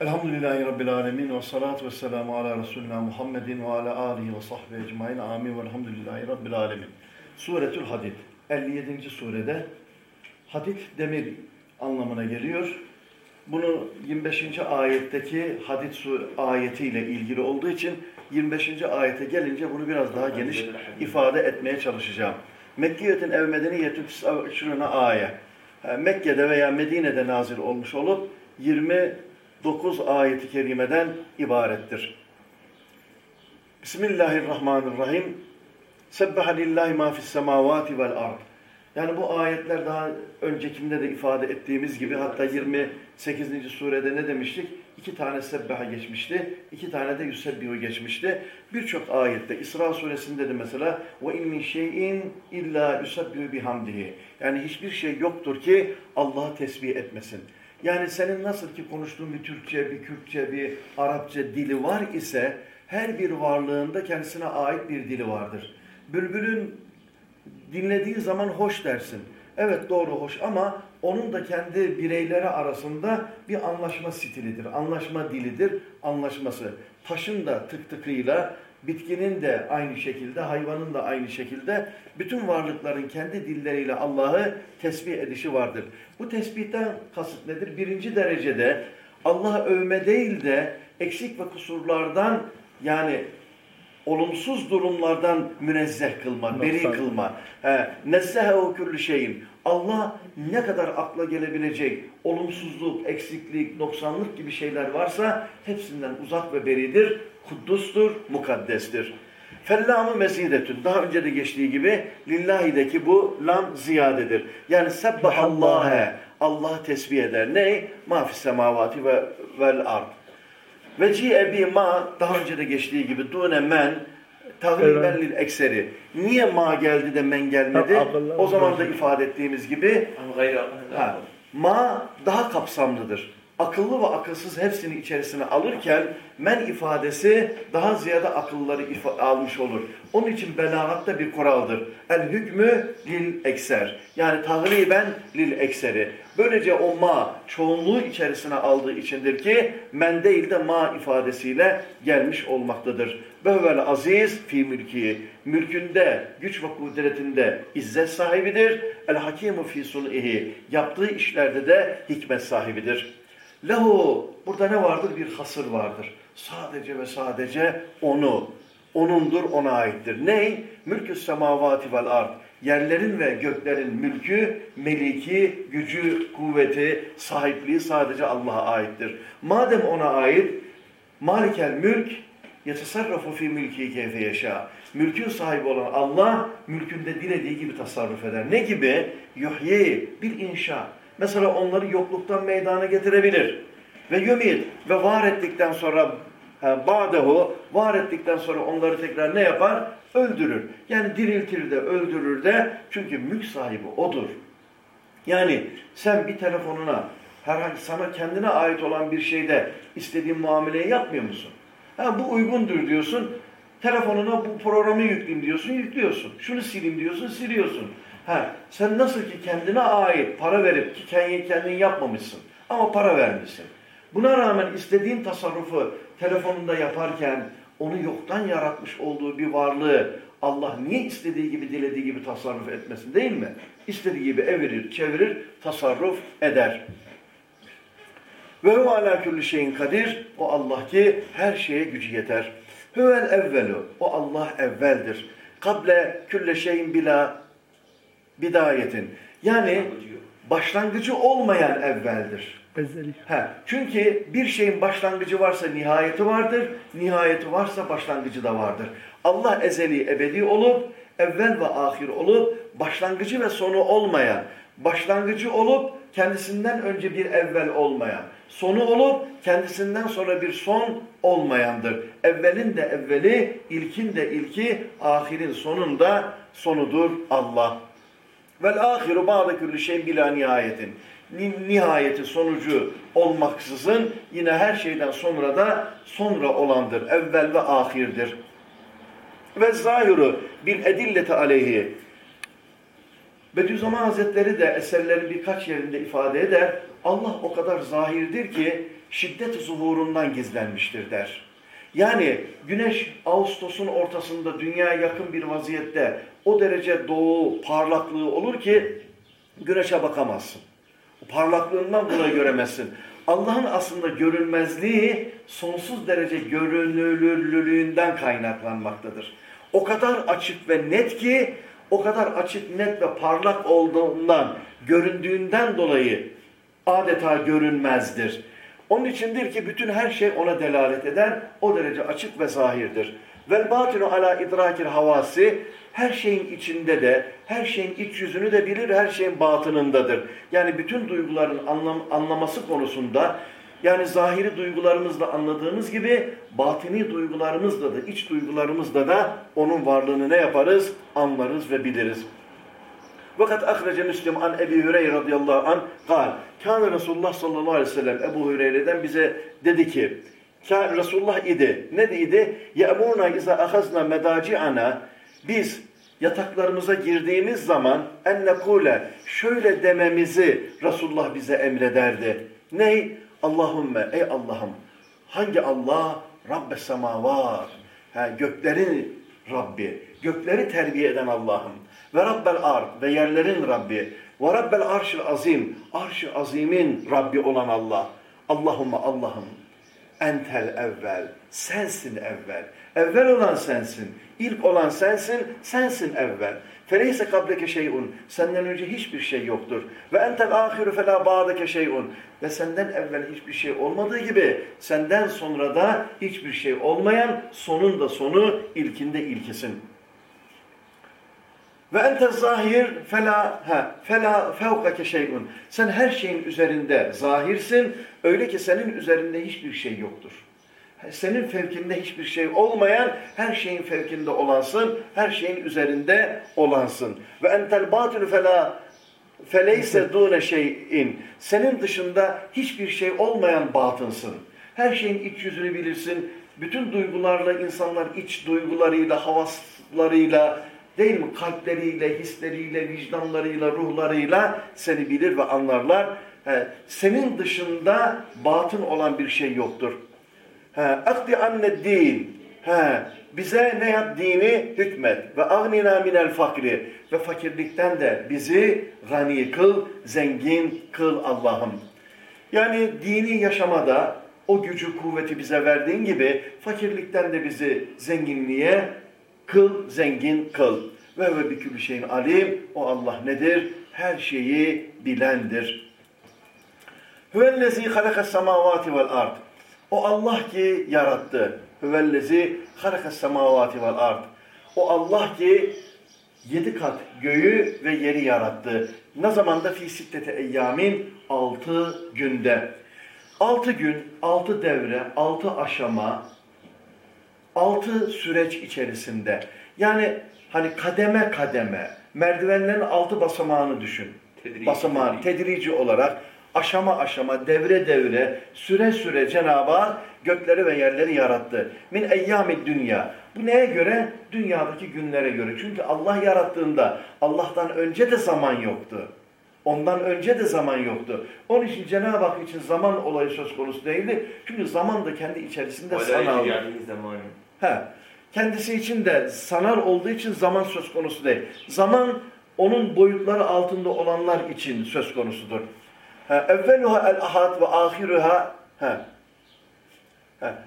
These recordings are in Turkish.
Elhamdülillahi Rabbil Alemin ve salatu ve selamu ala Resulina Muhammedin ve ala alihi ve sahbihi ecmain. Amin ve elhamdülillahi Rabbil Alemin. Suretül Hadid. 57. surede hadid demir anlamına geliyor. Bunu 25. ayetteki hadid ayetiyle ilgili olduğu için 25. ayete gelince bunu biraz daha geniş ifade etmeye çalışacağım. Mekkiyetin ev medeniyetün şuruna ayet. Mekke'de veya Medine'de nazil olmuş olup 29 ayeti kerimeden ibarettir. Bismillahirrahmanirrahim. Sebbaha lillahi ma fis semavati vel ard. Yani bu ayetler daha öncekinde de ifade ettiğimiz gibi hatta 28. surede ne demiştik? İki tane sebbaha geçmişti, iki tane de yüsebbihu geçmişti. Birçok ayette, İsra suresinde de mesela ve in min şeyin illa yusebbihu bihamdihi. Yani hiçbir şey yoktur ki Allah'ı tesbih etmesin. Yani senin nasıl ki konuştuğun bir Türkçe, bir Kürtçe, bir Arapça dili var ise her bir varlığında kendisine ait bir dili vardır. Bülbülün dinlediği zaman hoş dersin. Evet doğru hoş ama onun da kendi bireyleri arasında bir anlaşma stilidir, anlaşma dilidir, anlaşması. Taşın da tık tıkıyla, bitkinin de aynı şekilde, hayvanın da aynı şekilde bütün varlıkların kendi dilleriyle Allah'ı tesbih edişi vardır. Bu tesbihten kasıt nedir? Birinci derecede Allah'ı övme değil de eksik ve kusurlardan yani olumsuz durumlardan münezzeh kılma, beri kılma. Nessehehu küllü şeyin. Allah ne kadar akla gelebilecek olumsuzluk, eksiklik, noksanlık gibi şeyler varsa hepsinden uzak ve beridir. Kuddustur, mukaddestir. Fellamı mezidetün. Daha önce de geçtiği gibi lillahi'deki bu lam ziyadedir. Yani sebbahallâhe. Allah tesbih eder. Ne? Ma fis semavati ve vel ard. Ve ci'e bi ma daha önce de geçtiği gibi dune men tagriben lil ekseri. Niye ma geldi de men gelmedi? O zaman da ifade ettiğimiz gibi ha, ma daha kapsamlıdır akıllı ve akılsız hepsini içerisine alırken men ifadesi daha ziyade akılları almış olur. Onun için belagatta bir kuraldır. El hükmü lil ekser. Yani tahriben lil ekseri. Böylece o ma çoğunluğu içerisine aldığı içindir ki men değil de ma ifadesiyle gelmiş olmaktadır. Behvel aziz fi mülki. Mülkünde, güç ve kudretinde izzet sahibidir. El hakimu fi sun'ihi. Yaptığı işlerde de hikmet sahibidir. Lehu, burada ne vardır? Bir hasır vardır. Sadece ve sadece onu, onundur, ona aittir. Ney? Mülkü semavati vel ard. Yerlerin ve göklerin mülkü, meliki, gücü, kuvveti, sahipliği sadece Allah'a aittir. Madem ona ait, malikel mülk, yetasarrafu fi mülki keyfe yaşa. Mülkün sahibi olan Allah, mülkünde dilediği gibi tasarruf eder. Ne gibi? Yuhyi, bir inşa. Mesela onları yokluktan meydana getirebilir. Ve yumit ve var ettikten sonra ba'dehu var ettikten sonra onları tekrar ne yapar? Öldürür. Yani diriltir de öldürür de çünkü mülk sahibi odur. Yani sen bir telefonuna herhangi sana kendine ait olan bir şeyde istediğin muameleyi yapmıyor musun? Ha, bu uygundur diyorsun. Telefonuna bu programı yükleyeyim diyorsun, yüklüyorsun. Şunu sileyim diyorsun, siliyorsun. Ha, sen nasıl ki kendine ait para verip ki kendi kendin yapmamışsın ama para vermişsin. Buna rağmen istediğin tasarrufu telefonunda yaparken onu yoktan yaratmış olduğu bir varlığı Allah niye istediği gibi dilediği gibi tasarruf etmesin değil mi? İstediği gibi evirir, çevirir, tasarruf eder. Ve huve alâ küllü şeyin kadir. O Allah ki her şeye gücü yeter. Huvel evvelu. O Allah evveldir. Kable külle şeyin bila bidayetin. Yani başlangıcı olmayan evveldir. He, çünkü bir şeyin başlangıcı varsa nihayeti vardır, nihayeti varsa başlangıcı da vardır. Allah ezeli ebedi olup, evvel ve ahir olup, başlangıcı ve sonu olmayan, başlangıcı olup, kendisinden önce bir evvel olmayan, sonu olup, kendisinden sonra bir son olmayandır. Evvelin de evveli, ilkin de ilki, ahirin sonunda sonudur Allah. Vel ahiru ba'de külli şeyin bila nihayetin. Nihayeti sonucu olmaksızın yine her şeyden sonra da sonra olandır. Evvel ve ahirdir. Ve zahiru bil edilleti aleyhi. Bediüzzaman Hazretleri de eserlerin birkaç yerinde ifade eder. Allah o kadar zahirdir ki şiddet zuhurundan gizlenmiştir der. Yani güneş Ağustos'un ortasında dünyaya yakın bir vaziyette o derece doğu parlaklığı olur ki güneşe bakamazsın. Parlaklığından bunu göremezsin. Allah'ın aslında görünmezliği sonsuz derece görünürlülüğünden kaynaklanmaktadır. O kadar açık ve net ki o kadar açık, net ve parlak olduğundan, göründüğünden dolayı adeta görünmezdir. Onun içindir ki bütün her şey ona delalet eder, o derece açık ve zahirdir. Vel batinu ala idrakil havasi, her şeyin içinde de, her şeyin iç yüzünü de bilir, her şeyin batınındadır. Yani bütün duyguların anlam, anlaması konusunda, yani zahiri duygularımızla anladığımız gibi, batini duygularımızla da, iç duygularımızla da onun varlığını ne yaparız? Anlarız ve biliriz. Fakat ahrece Müslim an Ebi Hüreyre radıyallahu an kal. Kâne Resulullah sallallahu aleyhi ve sellem Ebu Hüreyre'den bize dedi ki Resulullah idi. Ne dedi? Ye'mûna izâ ahazna medaci'ana biz yataklarımıza girdiğimiz zaman ennekule şöyle dememizi Resulullah bize emrederdi. Ney? Allahümme ey Allah'ım hangi Allah? Rabbe semavat. Ha, göklerin Rabbi. Gökleri terbiye eden Allah'ım ve Rabbel Ar ve yerlerin Rabbi ve Rabbel Arşil Azim, Arş-ı Azim'in Rabbi olan Allah. Allahümme Allah'ım entel evvel, sensin evvel. Evvel olan sensin, ilk olan sensin, sensin evvel. Feleyse kableke şeyun, senden önce hiçbir şey yoktur. Ve entel ahiru felâ ba'deke şeyun. Ve senden evvel hiçbir şey olmadığı gibi, senden sonra da hiçbir şey olmayan, sonun da sonu, ilkinde ilkisin. Ve ente zahir fela ha fela fevkake şeyun. Sen her şeyin üzerinde zahirsin. Öyle ki senin üzerinde hiçbir şey yoktur. Senin fevkinde hiçbir şey olmayan, her şeyin fevkinde olansın, her şeyin üzerinde olansın. Ve entel batülü fela feleyse dune şeyin. Senin dışında hiçbir şey olmayan batınsın. Her şeyin iç yüzünü bilirsin. Bütün duygularla insanlar iç duygularıyla, havaslarıyla, değil mi? Kalpleriyle, hisleriyle, vicdanlarıyla, ruhlarıyla seni bilir ve anlarlar. He, senin dışında batın olan bir şey yoktur. Akdi anne din. He, bize ne yap dini hükmet ve agnina minel fakri ve fakirlikten de bizi gani kıl, zengin kıl Allah'ım. Yani dini yaşamada o gücü kuvveti bize verdiğin gibi fakirlikten de bizi zenginliğe Kıl, zengin kıl. Ve ve bir şeyin alim. O Allah nedir? Her şeyi bilendir. Hüvellezi halakas semavati vel ard. O Allah ki yarattı. Hüvellezi halakas semavati vel ard. O Allah ki yedi kat göğü ve yeri yarattı. Ne zamanda fi sittete eyyamin altı günde. Altı gün, altı devre, altı aşama, altı süreç içerisinde. Yani hani kademe kademe, merdivenlerin altı basamağını düşün. Tedrici, Basamağını tedrici olarak aşama aşama, devre devre, süre süre Cenab-ı Hak gökleri ve yerleri yarattı. Min eyyami dünya. Bu neye göre? Dünyadaki günlere göre. Çünkü Allah yarattığında Allah'tan önce de zaman yoktu. Ondan önce de zaman yoktu. Onun için Cenab-ı Hak için zaman olayı söz konusu değildi. Çünkü zaman da kendi içerisinde sanal. He. Kendisi için de sanal olduğu için zaman söz konusu değil. Zaman onun boyutları altında olanlar için söz konusudur. Evveluha el ahad ve ahiruha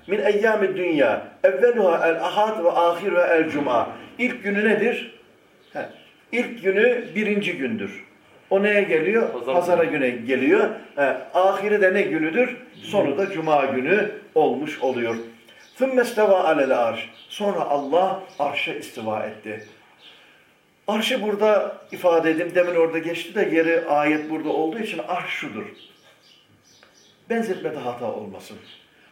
min eyyami dünya. Evveluha el ahad ve ahiruha el cuma. İlk günü nedir? İlk günü birinci gündür. O neye geliyor? Pazar Pazara güne geliyor. He. Ahiri de ne günüdür? Sonu da cuma günü olmuş oluyor. ثُمَّ اسْتَوَى عَلَى arş. Sonra Allah arşa istiva etti. Arşı burada ifade edeyim. Demin orada geçti de yeri ayet burada olduğu için arş şudur. Benzetmede hata olmasın.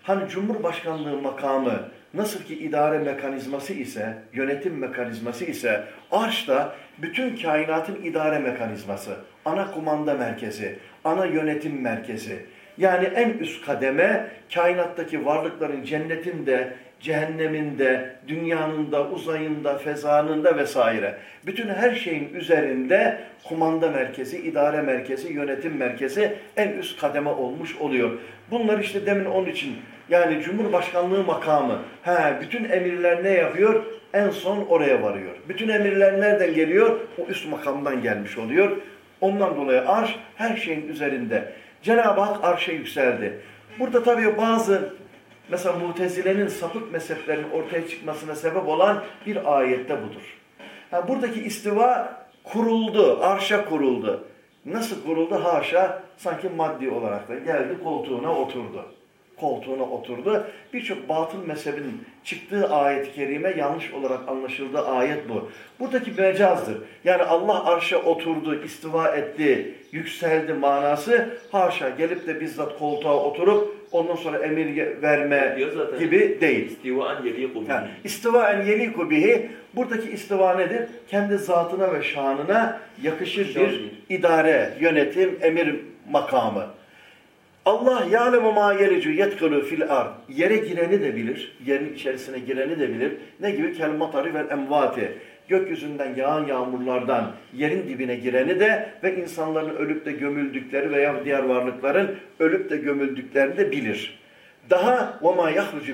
Hani Cumhurbaşkanlığı makamı nasıl ki idare mekanizması ise, yönetim mekanizması ise arş da bütün kainatın idare mekanizması, ana kumanda merkezi, ana yönetim merkezi. Yani en üst kademe kainattaki varlıkların cennetinde, cehenneminde, dünyanın da, uzayında, fezanında vesaire. Bütün her şeyin üzerinde kumanda merkezi, idare merkezi, yönetim merkezi en üst kademe olmuş oluyor. Bunlar işte demin onun için yani Cumhurbaşkanlığı makamı. He, bütün emirler ne yapıyor? En son oraya varıyor. Bütün emirler nereden geliyor? O üst makamdan gelmiş oluyor. Ondan dolayı arş her şeyin üzerinde. Cenab-ı Hak arşa yükseldi. Burada tabii bazı mesela mutezilenin sapık mezheplerin ortaya çıkmasına sebep olan bir ayette budur. Ha, buradaki istiva kuruldu, arşa kuruldu. Nasıl kuruldu? Haşa sanki maddi olarak da geldi koltuğuna oturdu koltuğuna oturdu. Birçok batıl mezhebin çıktığı ayet-i kerime yanlış olarak anlaşıldığı ayet bu. Buradaki mecazdır. Yani Allah arşa oturdu, istiva etti, yükseldi manası haşa gelip de bizzat koltuğa oturup ondan sonra emir verme gibi değil. İstivaen yeliku bihi. Yani, istivaen yeliku bihi buradaki istiva nedir? Kendi zatına ve şanına yakışır bir idare, yönetim, emir makamı. Allah yâlemu mâ yelicu yetkulu fil ard. Yere gireni de bilir. Yerin içerisine gireni de bilir. Ne gibi? Kel matari vel emvati. Gökyüzünden yağan yağmurlardan yerin dibine gireni de ve insanların ölüp de gömüldükleri veya diğer varlıkların ölüp de gömüldüklerini de bilir. Daha ve ma yahrucu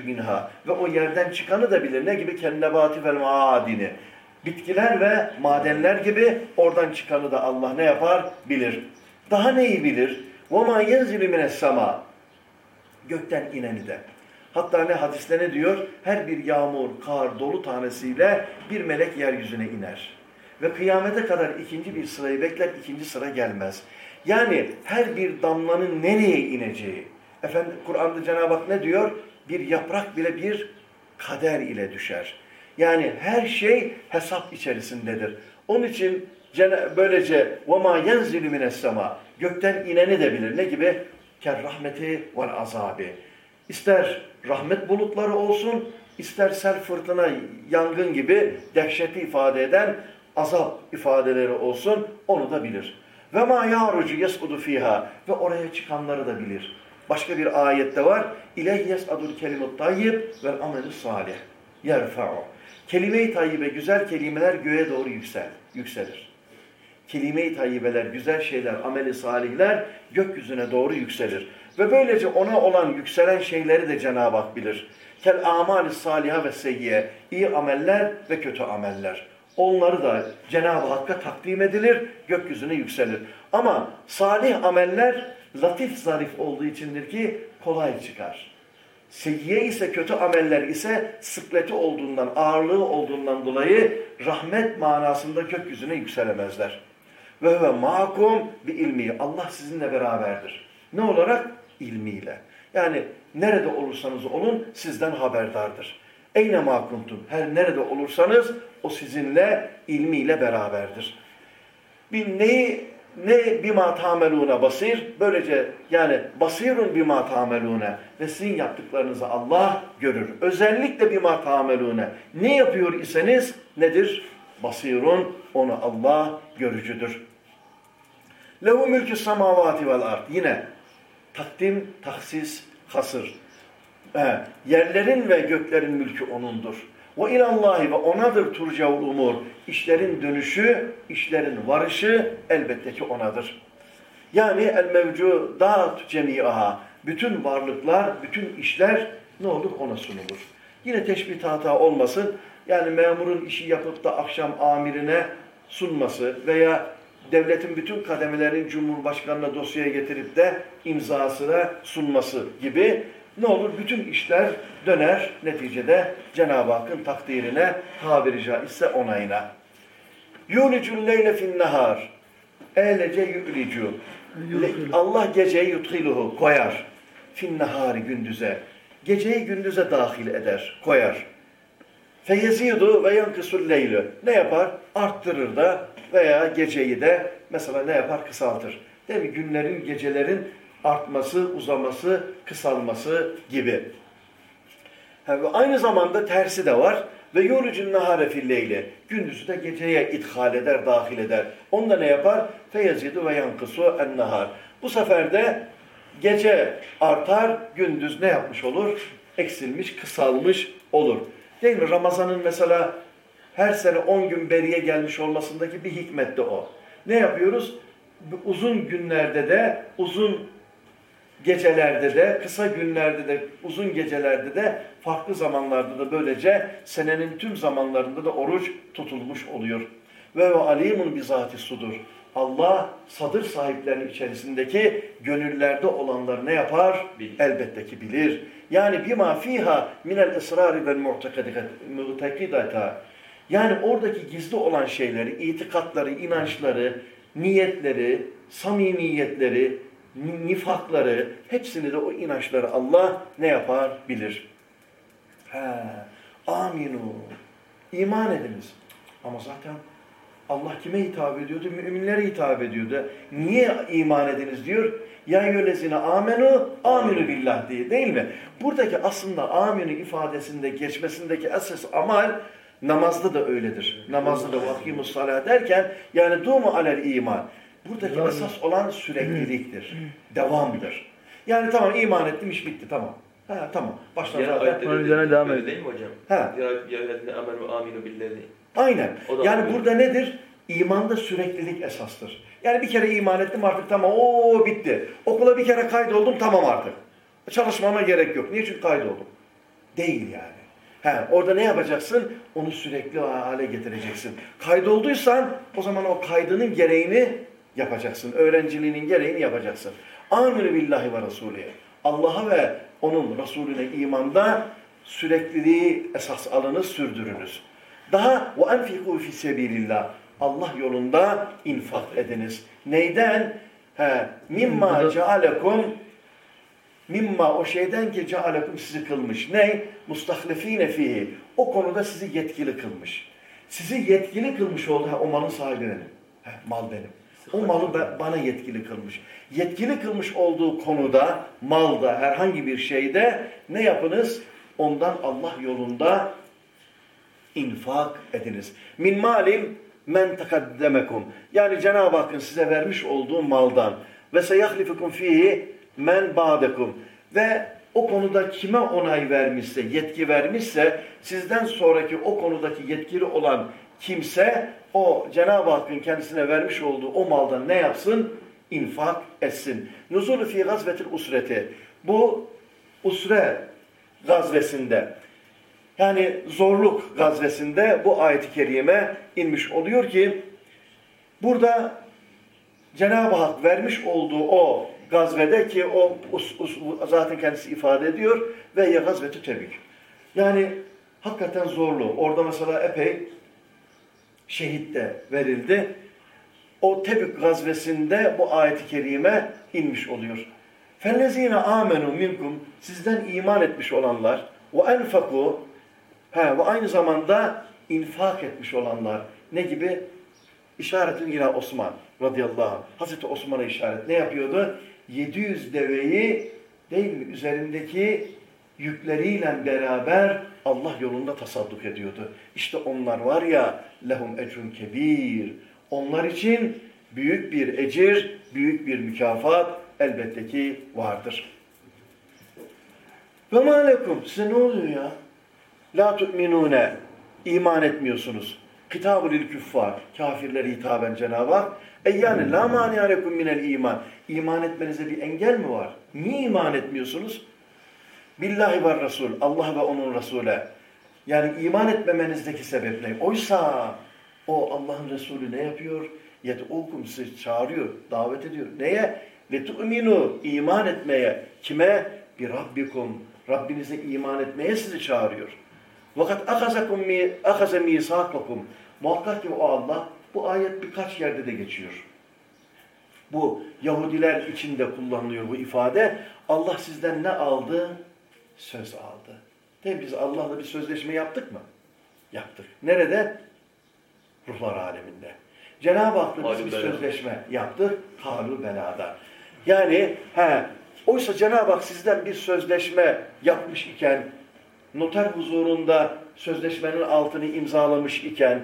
ve o yerden çıkanı da bilir. Ne gibi? Kel nebati maadini. Bitkiler ve madenler gibi oradan çıkanı da Allah ne yapar? Bilir. Daha neyi bilir? وَمَا يَنْزِلُ مِنَ السَّمَا Gökten ineni de. Hatta ne hadiste ne diyor? Her bir yağmur, kar, dolu tanesiyle bir melek yeryüzüne iner. Ve kıyamete kadar ikinci bir sırayı bekler, ikinci sıra gelmez. Yani her bir damlanın nereye ineceği. Efendim Kur'an'da Cenab-ı Hak ne diyor? Bir yaprak bile bir kader ile düşer. Yani her şey hesap içerisindedir. Onun için böylece وَمَا يَنْزِلُ مِنَ السَّمَا Gökten ineni de bilir. Ne gibi? Ker rahmeti vel azabi. İster rahmet bulutları olsun, ister sel fırtına, yangın gibi dehşeti ifade eden azap ifadeleri olsun, onu da bilir. Ve ma yarucu yes'udu fiha ve oraya çıkanları da bilir. Başka bir ayette var. İleyh yes'adul kelimut tayyib vel amelü salih. Yerfa'u. Kelime-i tayyibe, güzel kelimeler göğe doğru yüksel, yükselir kelime-i tayyibeler, güzel şeyler, ameli salihler gökyüzüne doğru yükselir. Ve böylece ona olan yükselen şeyleri de Cenab-ı Hak bilir. Kel amali saliha ve seyyiye, iyi ameller ve kötü ameller. Onları da Cenab-ı Hakk'a takdim edilir, gökyüzüne yükselir. Ama salih ameller latif zarif olduğu içindir ki kolay çıkar. Seyyiye ise kötü ameller ise sıkleti olduğundan, ağırlığı olduğundan dolayı rahmet manasında gökyüzüne yükselemezler. Ve ve makum bir ilmi. Allah sizinle beraberdir. Ne olarak? İlmiyle. Yani nerede olursanız olun sizden haberdardır. Eyne makuntum. Her nerede olursanız o sizinle ilmiyle beraberdir. Bir neyi ne bima tamelune basir böylece yani basirun bima tamelune ve sizin yaptıklarınızı Allah görür. Özellikle bima tamelune ne yapıyor iseniz nedir? Basirun onu Allah görücüdür. Lehu mülkü semavati vel ard. Yine takdim, taksis, hasır. He, yerlerin ve göklerin mülkü O'nundur. Ve ilallahi ve O'nadır turcaul umur. İşlerin dönüşü, işlerin varışı elbette ki O'nadır. Yani el mevcudat cemiaha. Bütün varlıklar, bütün işler ne olur? Ona sunulur. Yine teşbih hata olmasın. Yani memurun işi yapıp da akşam amirine sunması veya devletin bütün kademelerin Cumhurbaşkanı'na dosyaya getirip de imzasına sunması gibi ne olur? Bütün işler döner neticede Cenab-ı Hakk'ın takdirine tabiri caizse onayına. Yulicul leyle fin nehar. Eylece yu'licu. Allah geceyi yuthiluhu koyar. Fin nehari gündüze. Geceyi gündüze dahil eder, koyar. Feyezidu ve yankısul leylü. Ne yapar? Arttırır da veya geceyi de mesela ne yapar? Kısaltır. Değil mi? Günlerin, gecelerin artması, uzaması, kısalması gibi. Yani aynı zamanda tersi de var. Ve yorucun nahare filleyli. Gündüzü de geceye ithal eder, dahil eder. Onda ne yapar? Feyezidu ve yankısu en nahar. Bu sefer de Gece artar, gündüz ne yapmış olur? Eksilmiş, kısalmış olur. Değil mi? Ramazan'ın mesela her sene 10 gün beriye gelmiş olmasındaki bir hikmet de o. Ne yapıyoruz? Uzun günlerde de, uzun gecelerde de, kısa günlerde de, uzun gecelerde de, farklı zamanlarda da böylece senenin tüm zamanlarında da oruç tutulmuş oluyor. Ve ve alimun bizati sudur. Allah sadır sahiplerinin içerisindeki gönüllerde olanları ne yapar? Bilir. Elbette ki bilir. Yani bima fiha minel esrari vel mu'tekidata. Yani oradaki gizli olan şeyleri, itikatları, inançları, niyetleri, samimiyetleri, nifakları, hepsini de o inançları Allah ne yapar? Bilir. He, aminu. İman ediniz. Ama zaten Allah kime hitap ediyordu? Müminlere hitap ediyordu. Niye iman ediniz diyor? Ya yölezine amenu, aminu billah diye değil mi? Buradaki aslında aminu ifadesinde geçmesindeki esas amal namazda da öyledir. Namazda da vakimus salat derken yani dumu alel iman. Buradaki esas olan sürekliliktir. Devamdır. Yani tamam iman ettim iş bitti tamam. Ha tamam. Baştan zaten. Onun üzerine devam edelim. Değil mi hocam? Ha. Ya yölezine amenu aminu billah Aynen. Yani burada nedir? İmanda süreklilik esastır. Yani bir kere iman ettim artık tamam o bitti. Okula bir kere kaydoldum tamam artık. Çalışmama gerek yok. Niye? Çünkü kaydoldum. Değil yani. He, orada ne yapacaksın? Onu sürekli hale getireceksin. Kaydolduysan o zaman o kaydının gereğini yapacaksın. Öğrenciliğinin gereğini yapacaksın. Amir billahi ve Resulü. Allah'a ve onun Resulüne imanda sürekliliği esas alınız, sürdürünüz. Daha ve enfiku fi sebilillah. Allah yolunda infak ediniz. Neyden? He, mimma cealekum mimma o şeyden ki cealekum sizi kılmış. Ne? Mustahlefine fihi. O konuda sizi yetkili kılmış. Sizi yetkili kılmış oldu. Ha, o malın sahibi benim. He, mal benim. O malı bana yetkili kılmış. Yetkili kılmış olduğu konuda, malda, herhangi bir şeyde ne yapınız? Ondan Allah yolunda infak ediniz. Min malim men tekaddemekum. Yani Cenab-ı Hakk'ın size vermiş olduğu maldan ve seyahlifukum fihi men ba'dekum. Ve o konuda kime onay vermişse, yetki vermişse, sizden sonraki o konudaki yetkili olan kimse o Cenab-ı Hakk'ın kendisine vermiş olduğu o maldan ne yapsın? İnfak etsin. Nuzulu fi gazvetil usreti. Bu usre gazvesinde yani zorluk gazvesinde bu ayet-i kerime inmiş oluyor ki burada Cenab-ı Hak vermiş olduğu o gazvede ki o us, us, zaten kendisi ifade ediyor ve ya gazveti tebük. Yani hakikaten zorlu. Orada mesela epey şehit de verildi. O Tebük gazvesinde bu ayet-i kerime inmiş oluyor. فَالَّذ۪ينَ amenu minkum Sizden iman etmiş olanlar وَاَنْفَقُوا He, ve aynı zamanda infak etmiş olanlar. Ne gibi? İşaretin yine Osman radıyallahu anh. Hazreti Osman'a işaret. Ne yapıyordu? 700 deveyi değil mi? Üzerindeki yükleriyle beraber Allah yolunda tasadduk ediyordu. İşte onlar var ya lehum ecrun kebir. Onlar için büyük bir ecir, büyük bir mükafat elbette ki vardır. Ve malekum size ne oluyor ya? La tu'minune iman etmiyorsunuz. Kitabı lil küffar. Kafirlere hitaben Cenab-ı Hak. E yani la mani alekum minel iman. İman etmenize bir engel mi var? Niye iman etmiyorsunuz? Billahi var Resul. Allah ve onun Resulü. Yani iman etmemenizdeki sebep ne? Oysa o Allah'ın Resulü ne yapıyor? Yed'ukum sizi çağırıyor, davet ediyor. Neye? Ve tu'minu iman etmeye. Kime? Bir Rabbikum. Rabbinize iman etmeye sizi çağırıyor. Vakat akazakum mi akaza misakakum. Muhakkak ki o Allah bu ayet birkaç yerde de geçiyor. Bu Yahudiler içinde kullanılıyor bu ifade. Allah sizden ne aldı? Söz aldı. Değil Biz Allah'la bir sözleşme yaptık mı? Yaptık. Nerede? Ruhlar aleminde. Cenab-ı Hak'la biz bir sözleşme yaptık. Kalu belada. Yani he, oysa Cenab-ı Hak sizden bir sözleşme yapmış iken noter huzurunda sözleşmenin altını imzalamış iken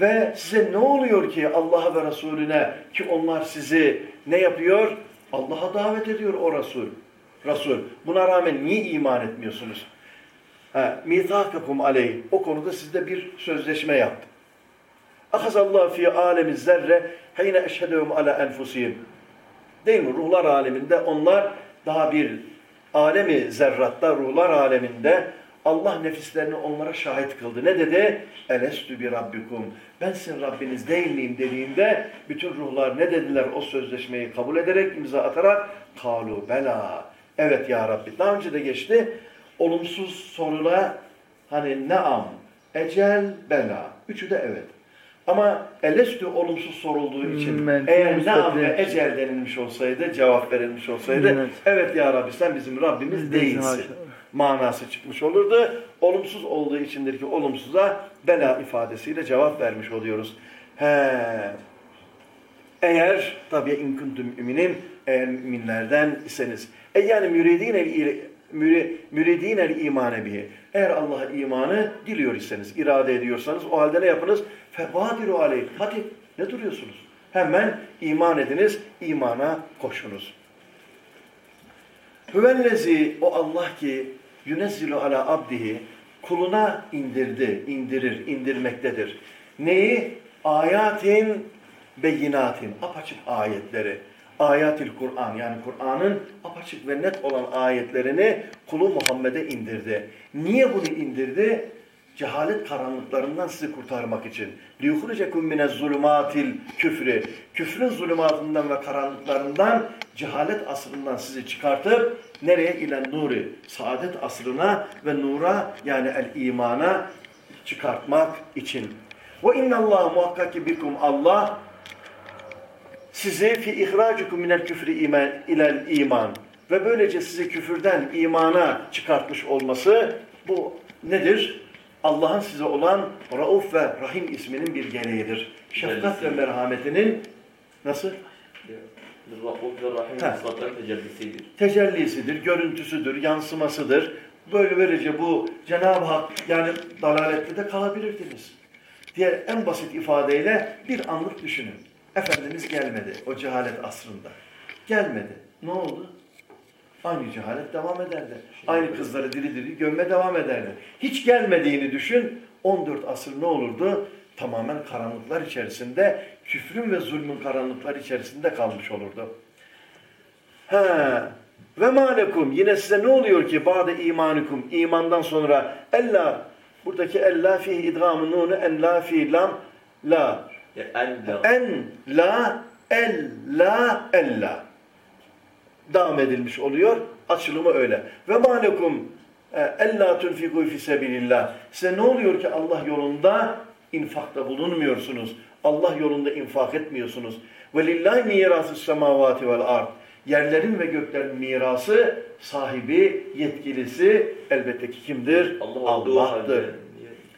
ve size ne oluyor ki Allah'a ve Resulüne ki onlar sizi ne yapıyor? Allah'a davet ediyor o Resul. Resul. Buna rağmen niye iman etmiyorsunuz? Mithakakum aleyh. O konuda sizde bir sözleşme yaptı. Ahazallahu fi alemi zerre heyne eşhedehum ala enfusihim. Değil mi? Ruhlar aleminde onlar daha bir alemi zerratta, ruhlar aleminde Allah nefislerini onlara şahit kıldı. Ne dedi? Elestü bir rabbikum. Ben sizin Rabbiniz değil miyim dediğinde bütün ruhlar ne dediler o sözleşmeyi kabul ederek, imza atarak? Kalu bela. Evet ya Rabbi. Daha önce de geçti. Olumsuz sorula hani neam, ecel, bela. Üçü de evet. Ama elestü olumsuz sorulduğu için hmm, eğer neam ve ecel denilmiş olsaydı, cevap verilmiş olsaydı evet, evet ya Rabbi sen bizim Rabbimiz değilsin manası çıkmış olurdu. Olumsuz olduğu içindir ki olumsuza bela ifadesiyle cevap vermiş oluyoruz. He. Eğer tabi inküntüm üminin eğer müminlerden iseniz. E yani müridinel müridinel imane bihi. Eğer Allah'a imanı diliyor iseniz, irade ediyorsanız o halde ne yapınız? Febadiru aleyh. Hadi ne duruyorsunuz? Hemen iman ediniz, imana koşunuz. Hüvellezi o Allah ki yunezzilu ala abdihi kuluna indirdi, indirir, indirmektedir. Neyi? Ayatin beyinatin, apaçık ayetleri. Ayatil Kur'an yani Kur'an'ın apaçık ve net olan ayetlerini kulu Muhammed'e indirdi. Niye bunu indirdi? cehalet karanlıklarından sizi kurtarmak için. liyuhricekum mine zulumatil küfrü küfrün zulümatından ve karanlıklarından cehalet asrından sizi çıkartıp nereye? İle nuri saadet asrına ve nura yani el imana çıkartmak için. Ve innallahu muhakkak ki bikum Allah sizi fi ihracukum minel küfrü iman, ilel iman. Ve böylece sizi küfürden imana çıkartmış olması bu nedir? Allah'ın size olan Rauf ve Rahim isminin bir gereğidir. Şefkat ve merhametinin nasıl? Rauf ve Rahim tecellisidir. Tecellisidir, görüntüsüdür, yansımasıdır. Böyle böylece bu Cenab-ı Hak yani dalalette de kalabilirdiniz. Diğer en basit ifadeyle bir anlık düşünün. Efendimiz gelmedi o cehalet asrında. Gelmedi. Ne oldu? Aynı cehalet devam ederdi. Aynı kızları diri diri gömme devam ederdi. Hiç gelmediğini düşün. 14 asır ne olurdu? Tamamen karanlıklar içerisinde, küfrün ve zulmün karanlıklar içerisinde kalmış olurdu. He. Ve malekum yine size ne oluyor ki ba'de imanikum imandan sonra ella buradaki ella fi idgamı nunu en la fi lam la en la en la ella devam edilmiş oluyor. Açılımı öyle. Ve malekum e, ella tunfiku fi sebilillah. Size ne oluyor ki Allah yolunda infakta bulunmuyorsunuz? Allah yolunda infak etmiyorsunuz. Ve lillahi mirası semavati vel ard. Yerlerin ve göklerin mirası, sahibi, yetkilisi elbette ki kimdir? Allah Allah'tır.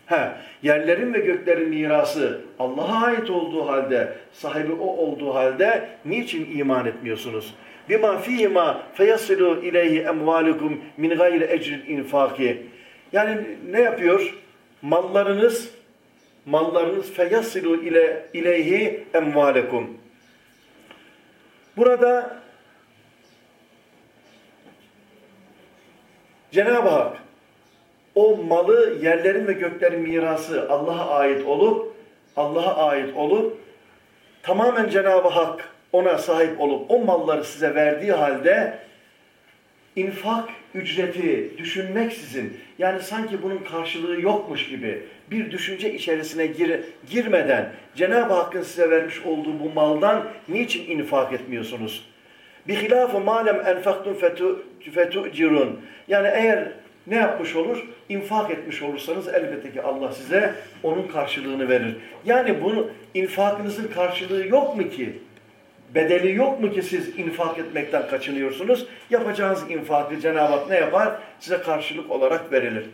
He, yerlerin ve göklerin mirası Allah'a ait olduğu halde, sahibi o olduğu halde niçin iman etmiyorsunuz? Bima fihima feyasilu ileyhi emvalukum min gayri ecril infaki. Yani ne yapıyor? Mallarınız mallarınız feyasilu ile ileyhi emvalekum. Burada Cenab-ı Hak o malı yerlerin ve göklerin mirası Allah'a ait olup Allah'a ait olup tamamen Cenab-ı Hak ona sahip olup o malları size verdiği halde infak ücreti düşünmeksizin yani sanki bunun karşılığı yokmuş gibi bir düşünce içerisine gir, girmeden Cenab-ı Hakk'ın size vermiş olduğu bu maldan niçin infak etmiyorsunuz? Bihilafı malem enfaktum fetu'cirun. Yani eğer ne yapmış olur? İnfak etmiş olursanız elbette ki Allah size onun karşılığını verir. Yani bunu infakınızın karşılığı yok mu ki? Bedeli yok mu ki siz infak etmekten kaçınıyorsunuz? Yapacağınız infakı Cenab-ı Hak ne yapar? Size karşılık olarak verilir.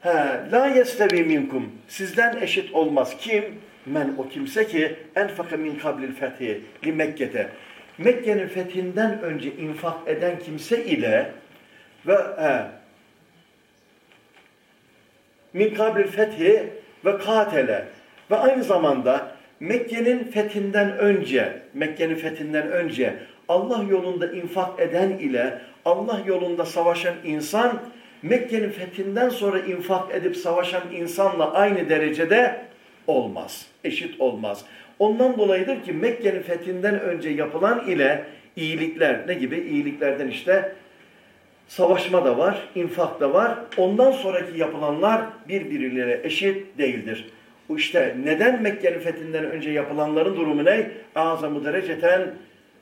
He, la yestevi minkum. Sizden eşit olmaz. Kim? Men o kimse ki enfaka min kablil fethi li Mekke'te. Mekke'nin fethinden önce infak eden kimse ile ve he, min kablil fethi ve katele ve aynı zamanda Mekke'nin fethinden önce, Mekke'nin fethinden önce Allah yolunda infak eden ile Allah yolunda savaşan insan Mekke'nin fethinden sonra infak edip savaşan insanla aynı derecede olmaz. Eşit olmaz. Ondan dolayıdır ki Mekke'nin fethinden önce yapılan ile iyilikler ne gibi? İyiliklerden işte savaşma da var, infak da var. Ondan sonraki yapılanlar birbirleriyle eşit değildir. İşte neden Mekke'nin fethinden önce yapılanların durumu ne? Azamı dereceten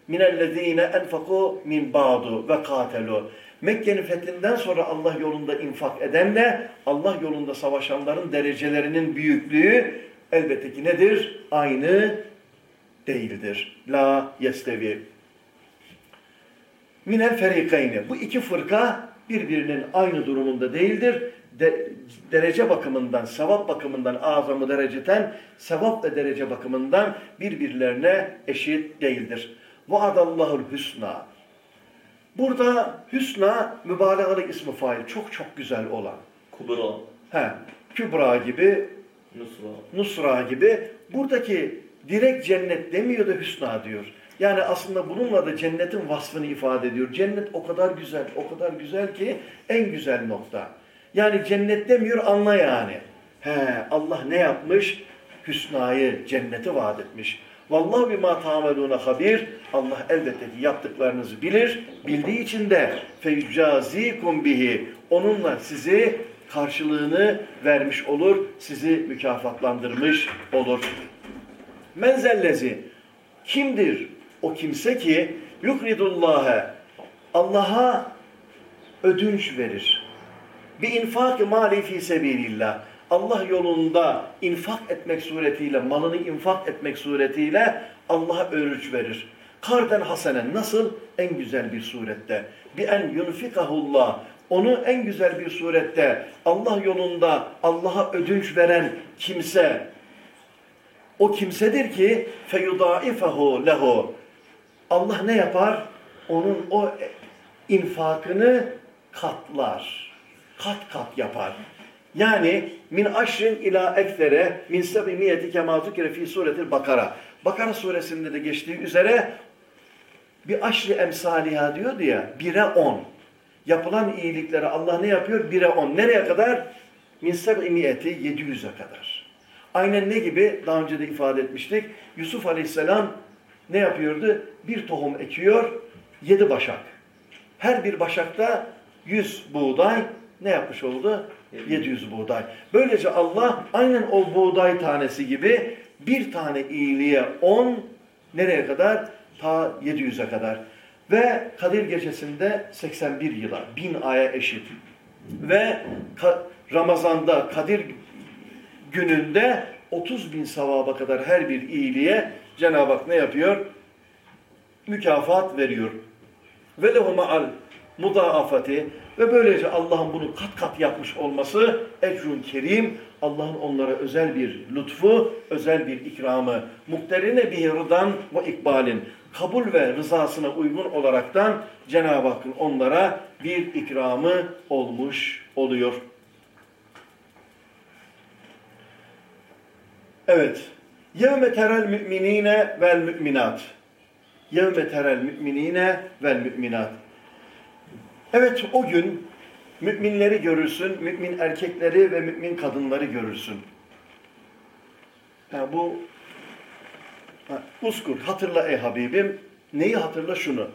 minellezine enfaku min ba'du ve katelu. Mekke'nin fethinden sonra Allah yolunda infak edenle Allah yolunda savaşanların derecelerinin büyüklüğü elbette ki nedir? Aynı değildir. La yestevi. Minel ferikayni. Bu iki fırka birbirinin aynı durumunda değildir. De, derece bakımından, sevap bakımından azamı dereceten, sevap ve derece bakımından birbirlerine eşit değildir. Vaadallahul hüsna. Burada hüsna mübalağalı ismi fail. Çok çok güzel olan. Kubra. He, Kübra gibi, Nusra. Nusra gibi. Buradaki direkt cennet demiyor da hüsna diyor. Yani aslında bununla da cennetin vasfını ifade ediyor. Cennet o kadar güzel, o kadar güzel ki en güzel nokta. Yani cennet demiyor anla yani. He, Allah ne yapmış? Hüsnayı, cenneti vaat etmiş. Vallahi bima tameluna habir. Allah elbette ki yaptıklarınızı bilir. Bildiği için de feycazikum bihi. Onunla sizi karşılığını vermiş olur. Sizi mükafatlandırmış olur. Menzellezi. Kimdir o kimse ki yukridullâhe Allah'a ödünç verir. Bir infak mali fi sebilillah. Allah yolunda infak etmek suretiyle, malını infak etmek suretiyle Allah'a örüç verir. Karden hasenen nasıl? En güzel bir surette. Bi en yunfikahullah. Onu en güzel bir surette Allah yolunda Allah'a ödünç veren kimse o kimsedir ki feyudaifahu lehu. Allah ne yapar? Onun o infakını katlar. Kat kat yapar. Yani min aşrin ila ekfere min sebimiyeti kema zükre fi suretil Bakara. Bakara suresinde de geçtiği üzere bir aşri emsaliha diyordu ya, bire on. Yapılan iyiliklere Allah ne yapıyor? Bire on. Nereye kadar? Min sebimiyeti yedi yüze kadar. Aynen ne gibi? Daha önce de ifade etmiştik. Yusuf Aleyhisselam ne yapıyordu? Bir tohum ekiyor, yedi başak. Her bir başakta yüz buğday ne yapmış oldu? 700 buğday. Böylece Allah aynen o buğday tanesi gibi bir tane iyiliğe 10 nereye kadar? Ta 700'e kadar. Ve Kadir gecesinde 81 yıla, 1000 aya eşit. Ve Ramazan'da Kadir gününde 30 bin sevaba kadar her bir iyiliğe Cenab-ı Hak ne yapıyor? Mükafat veriyor. Ve lehuma al mudaafati ve böylece Allah'ın bunu kat kat yapmış olması ecrun kerim, Allah'ın onlara özel bir lütfu, özel bir ikramı, mukterine bir rıdan ve ikbalin, kabul ve rızasına uygun olaraktan Cenab-ı Hakk'ın onlara bir ikramı olmuş oluyor. Evet. Yevme terel müminine vel müminat. Yevme terel müminine vel müminat. Evet o gün müminleri görürsün, mümin erkekleri ve mümin kadınları görürsün. Yani bu ha, uskur, hatırla ey Habibim. Neyi hatırla şunu.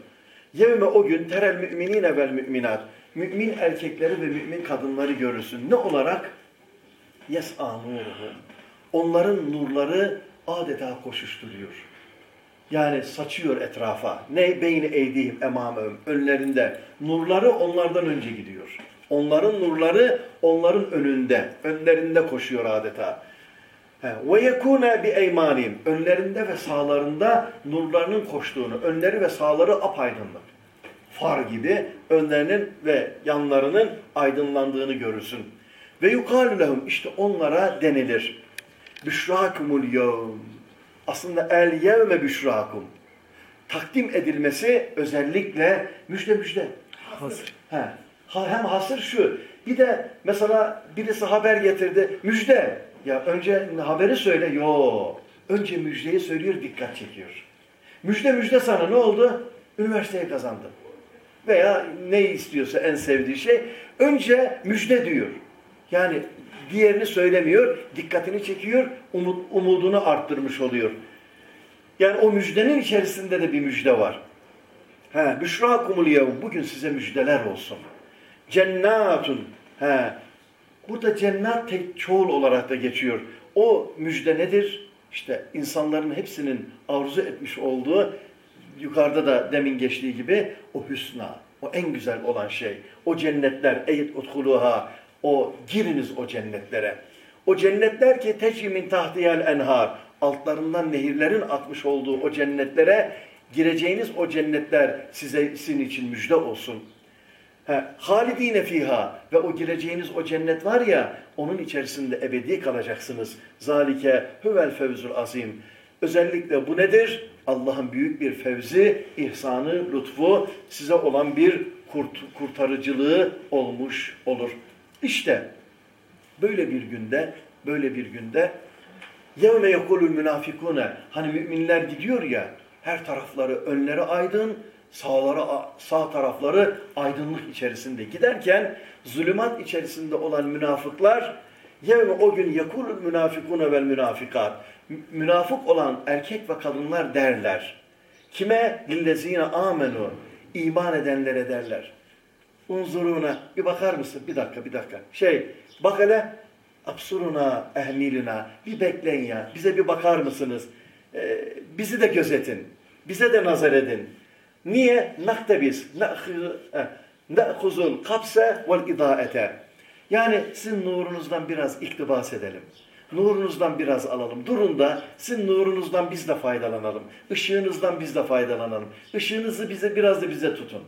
Yevme o gün terel müminine vel müminat. Mümin erkekleri ve mümin kadınları görürsün. Ne olarak? Yes'a nuruhum. Onların nurları adeta koşuşturuyor. Yani saçıyor etrafa. Ne beyni eydihim emamım önlerinde. Nurları onlardan önce gidiyor. Onların nurları onların önünde. Önlerinde koşuyor adeta. Ve yekune bi eymanim. Önlerinde ve sağlarında nurlarının koştuğunu, önleri ve sağları apaydınlık. Far gibi önlerinin ve yanlarının aydınlandığını görürsün. Ve yukarı işte onlara denilir. Büşrakumul yevm aslında el yevme büşrakum. Takdim edilmesi özellikle müjde müjde. Hasır. He. Hem hasır şu. Bir de mesela birisi haber getirdi. Müjde. Ya önce haberi söyle. Yo. Önce müjdeyi söylüyor dikkat çekiyor. Müjde müjde sana ne oldu? Üniversiteyi kazandı. Veya ne istiyorsa en sevdiği şey. Önce müjde diyor. Yani diğerini söylemiyor, dikkatini çekiyor, umut, umudunu arttırmış oluyor. Yani o müjdenin içerisinde de bir müjde var. He, büşrakumul yevm. Bugün size müjdeler olsun. Cennatun. He. Burada cennet tek çoğul olarak da geçiyor. O müjde nedir? İşte insanların hepsinin arzu etmiş olduğu yukarıda da demin geçtiği gibi o hüsna, o en güzel olan şey. O cennetler, eyt utkuluha, o giriniz o cennetlere. O cennetler ki tecmin tahtiyel enhar, altlarından nehirlerin atmış olduğu o cennetlere gireceğiniz o cennetler size sizin için müjde olsun. Halidine fiha ve o gireceğiniz o cennet var ya onun içerisinde ebedi kalacaksınız. Zalike huvel fevzul azim. Özellikle bu nedir? Allah'ın büyük bir fevzi, ihsanı, lütfu size olan bir kurt, kurtarıcılığı olmuş olur. İşte böyle bir günde, böyle bir günde yevme yekulul münafikune hani müminler gidiyor ya her tarafları önleri aydın, sağları sağ tarafları aydınlık içerisinde giderken zulümat içerisinde olan münafıklar yevme o gün yekulul münafikune vel münafikat münafık olan erkek ve kadınlar derler. Kime? Lillezine amenu iman edenlere derler. Unzuruna bir bakar mısın? Bir dakika bir dakika. Şey bak hele absuruna ehmilina bir bekleyin ya. Bize bir bakar mısınız? Ee, bizi de gözetin. Bize de nazar edin. Niye? Naktebiz. Ne'huzul kapse vel idaete. Yani sizin nurunuzdan biraz iktibas edelim. Nurunuzdan biraz alalım. Durun da sizin nurunuzdan biz de faydalanalım. Işığınızdan biz de faydalanalım. Işığınızı bize biraz da bize tutun.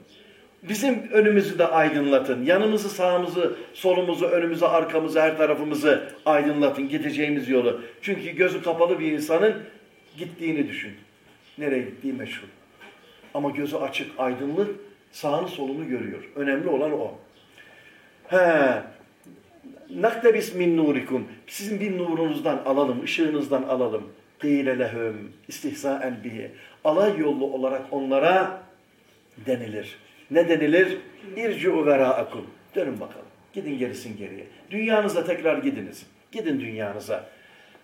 Bizim önümüzü de aydınlatın. Yanımızı, sağımızı, solumuzu, önümüzü, arkamızı, her tarafımızı aydınlatın. Gideceğimiz yolu. Çünkü gözü kapalı bir insanın gittiğini düşün. Nereye gittiği meşhur. Ama gözü açık, aydınlık, sağını solunu görüyor. Önemli olan o. He. Naktebis min nurikum. Sizin bir nurunuzdan alalım, ışığınızdan alalım. Kîle lehum istihzaen bihi. Alay yollu olarak onlara denilir. Ne denilir? İrci'u verâekum. Dönün bakalım. Gidin gerisin geriye. Dünyanıza tekrar gidiniz. Gidin dünyanıza.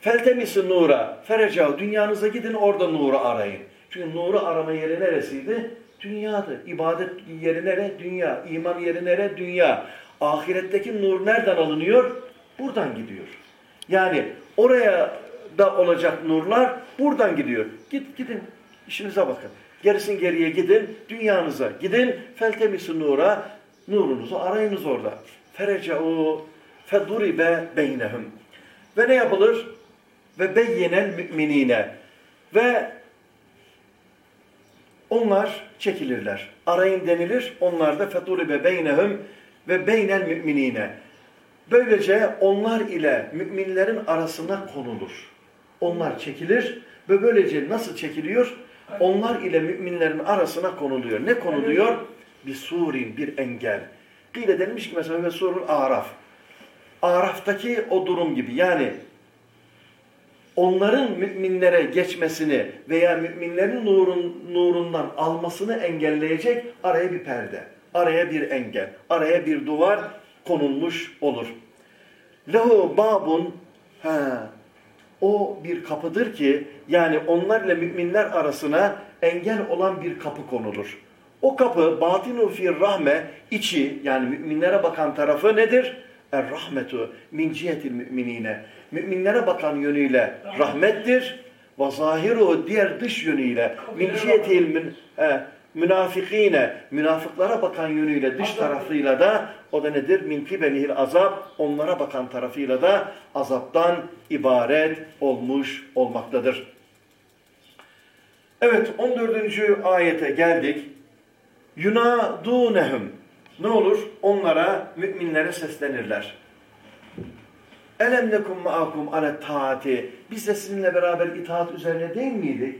Feltemisi nura. Ferecav. Dünyanıza gidin orada nuru arayın. Çünkü nuru arama yeri neresiydi? Dünyadı. İbadet yeri nere? Dünya. İman yeri nere? Dünya. Ahiretteki nur nereden alınıyor? Buradan gidiyor. Yani oraya da olacak nurlar buradan gidiyor. Git gidin. İşinize bakın. Gerisin geriye gidin. Dünyanıza gidin. Feltemisi nura. Nurunuzu arayınız orada. Fereca'u feduribe beynehum. Ve ne yapılır? Ve beyyenen müminine. Ve onlar çekilirler. Arayın denilir. Onlar da feturibe beynehum ve beynel müminine. Böylece onlar ile müminlerin arasına konulur. Onlar çekilir ve böylece nasıl çekiliyor? Onlar ile müminlerin arasına konuluyor. Ne konuluyor? Bir surin, bir engel. Kıyla denilmiş ki mesela ve surul araf. Araf'taki o durum gibi. Yani onların müminlere geçmesini veya müminlerin nurun, nurundan almasını engelleyecek araya bir perde, araya bir engel, araya bir duvar konulmuş olur. Lehu babun ha, o bir kapıdır ki yani onlarla müminler arasına engel olan bir kapı konulur. O kapı batinu fir rahme içi yani müminlere bakan tarafı nedir? Er rahmetu min cihetil müminine. Müminlere bakan yönüyle rahmettir. Ve zahiru diğer dış yönüyle min cihetil münafikine münafıklara bakan yönüyle dış tarafıyla da o da nedir? Min kibelihil azap onlara bakan tarafıyla da azaptan ibaret olmuş olmaktadır. Evet 14. ayete geldik. Yunadunehum ne olur? Onlara, müminlere seslenirler. Elem nekum ma'akum ale taati. Biz de sizinle beraber itaat üzerine değil miydik?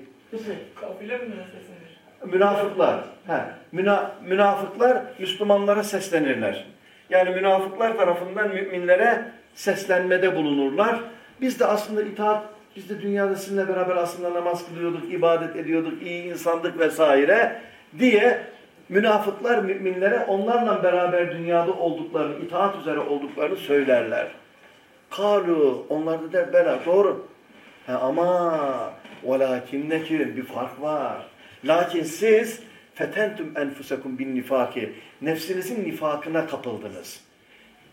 Kafile mi seslenir? Münafıklar. He. Müna, münafıklar Müslümanlara seslenirler. Yani münafıklar tarafından müminlere seslenmede bulunurlar. Biz de aslında itaat, biz de dünyada sizinle beraber aslında namaz kılıyorduk, ibadet ediyorduk, iyi insandık vesaire. diye münafıklar müminlere onlarla beraber dünyada olduklarını, itaat üzere olduklarını söylerler. Kalu, onlar da der bela, doğru. Ha, ama velakinneki bir fark var. Lakin siz fetentum enfusakum bin nifaki. Nefsinizin nifakına kapıldınız.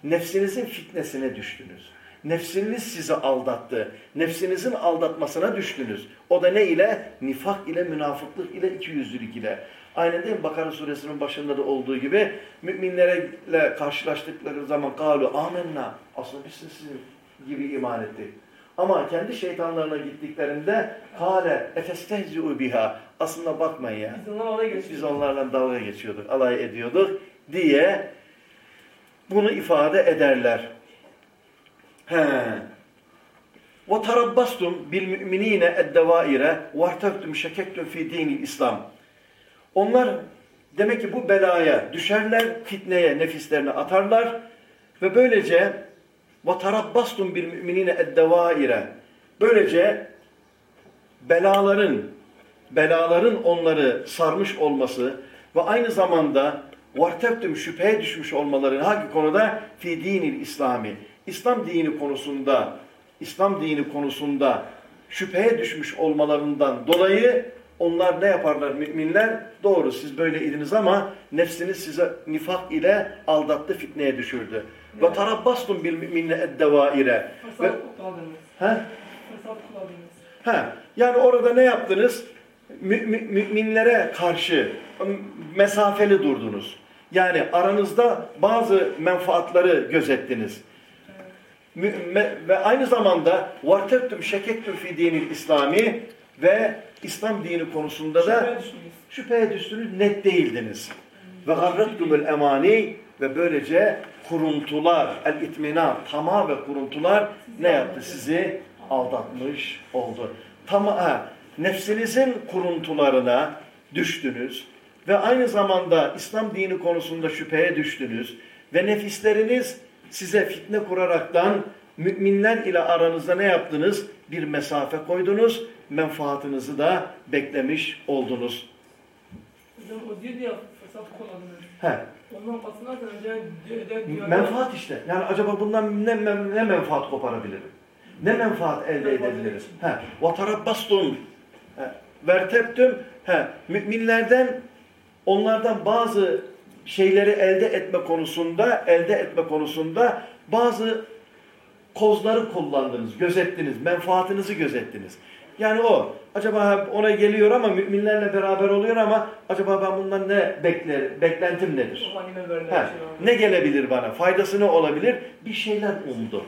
Nefsinizin fitnesine düştünüz. Nefsiniz sizi aldattı. Nefsinizin aldatmasına düştünüz. O da ne ile? Nifak ile, münafıklık ile, ikiyüzlülük ile. Aynen değil mi? Bakara suresinin başında da olduğu gibi müminlerle karşılaştıkları zaman kalu amenna. Aslında biz sizin gibi iman ettik. Ama kendi şeytanlarına gittiklerinde kale efestehzi'u biha. Aslında bakmayın ya. Biz onlarla dalga Biz onlarla dalga geçiyorduk, alay ediyorduk diye bunu ifade ederler. He. Ve tarabbastum bil müminine eddevaire vartaktum şekektum fi dinil İslam. Onlar demek ki bu belaya düşerler, fitneye nefislerini atarlar ve böylece ve tarabbastum bil müminine eddevaire. Böylece belaların belaların onları sarmış olması ve aynı zamanda varteptüm şüpheye düşmüş olmaları hangi konuda? Fi dinil İslami. İslam dini konusunda İslam dini konusunda şüpheye düşmüş olmalarından dolayı onlar ne yaparlar müminler? Doğru siz böyle idiniz ama nefsiniz size nifak ile aldattı, fitneye düşürdü. Ve tarabbastum bil müminle eddevaire. Fırsat kullandınız. He? Fırsat kullandınız. He. Yani orada ne yaptınız? Mü, mü, müminlere karşı mesafeli durdunuz. Yani aranızda bazı menfaatları gözettiniz. Ve aynı zamanda vartettüm şekektüm fi dinil İslami ve İslam dini konusunda da Şüpheye düştünüz. net değildiniz. Ve garrettumul emani ve böylece kuruntular, el itmina, tamah ve kuruntular ne yaptı? Sizi aldatmış oldu. Tamah, nefsinizin kuruntularına düştünüz ve aynı zamanda İslam dini konusunda şüpheye düştünüz ve nefisleriniz size fitne kuraraktan müminler ile aranızda ne yaptınız? Bir mesafe koydunuz, menfaatınızı da beklemiş oldunuz. Hocam o diyor ya kullandınız. He, Ondan bahsederken önce menfaat işte. Yani acaba bundan ne, ne menfaat koparabilirim? Ne menfaat elde? He, vatarabbastun. He, verteptüm. He, müminlerden onlardan bazı şeyleri elde etme konusunda, elde etme konusunda bazı kozları kullandınız, gözettiniz, menfaatinizi gözettiniz. Yani o, acaba ona geliyor ama müminlerle beraber oluyor ama acaba ben bundan ne bekler, beklentim nedir? He, şey ne gelebilir bana? Faydası ne olabilir? Bir şeyler umdu.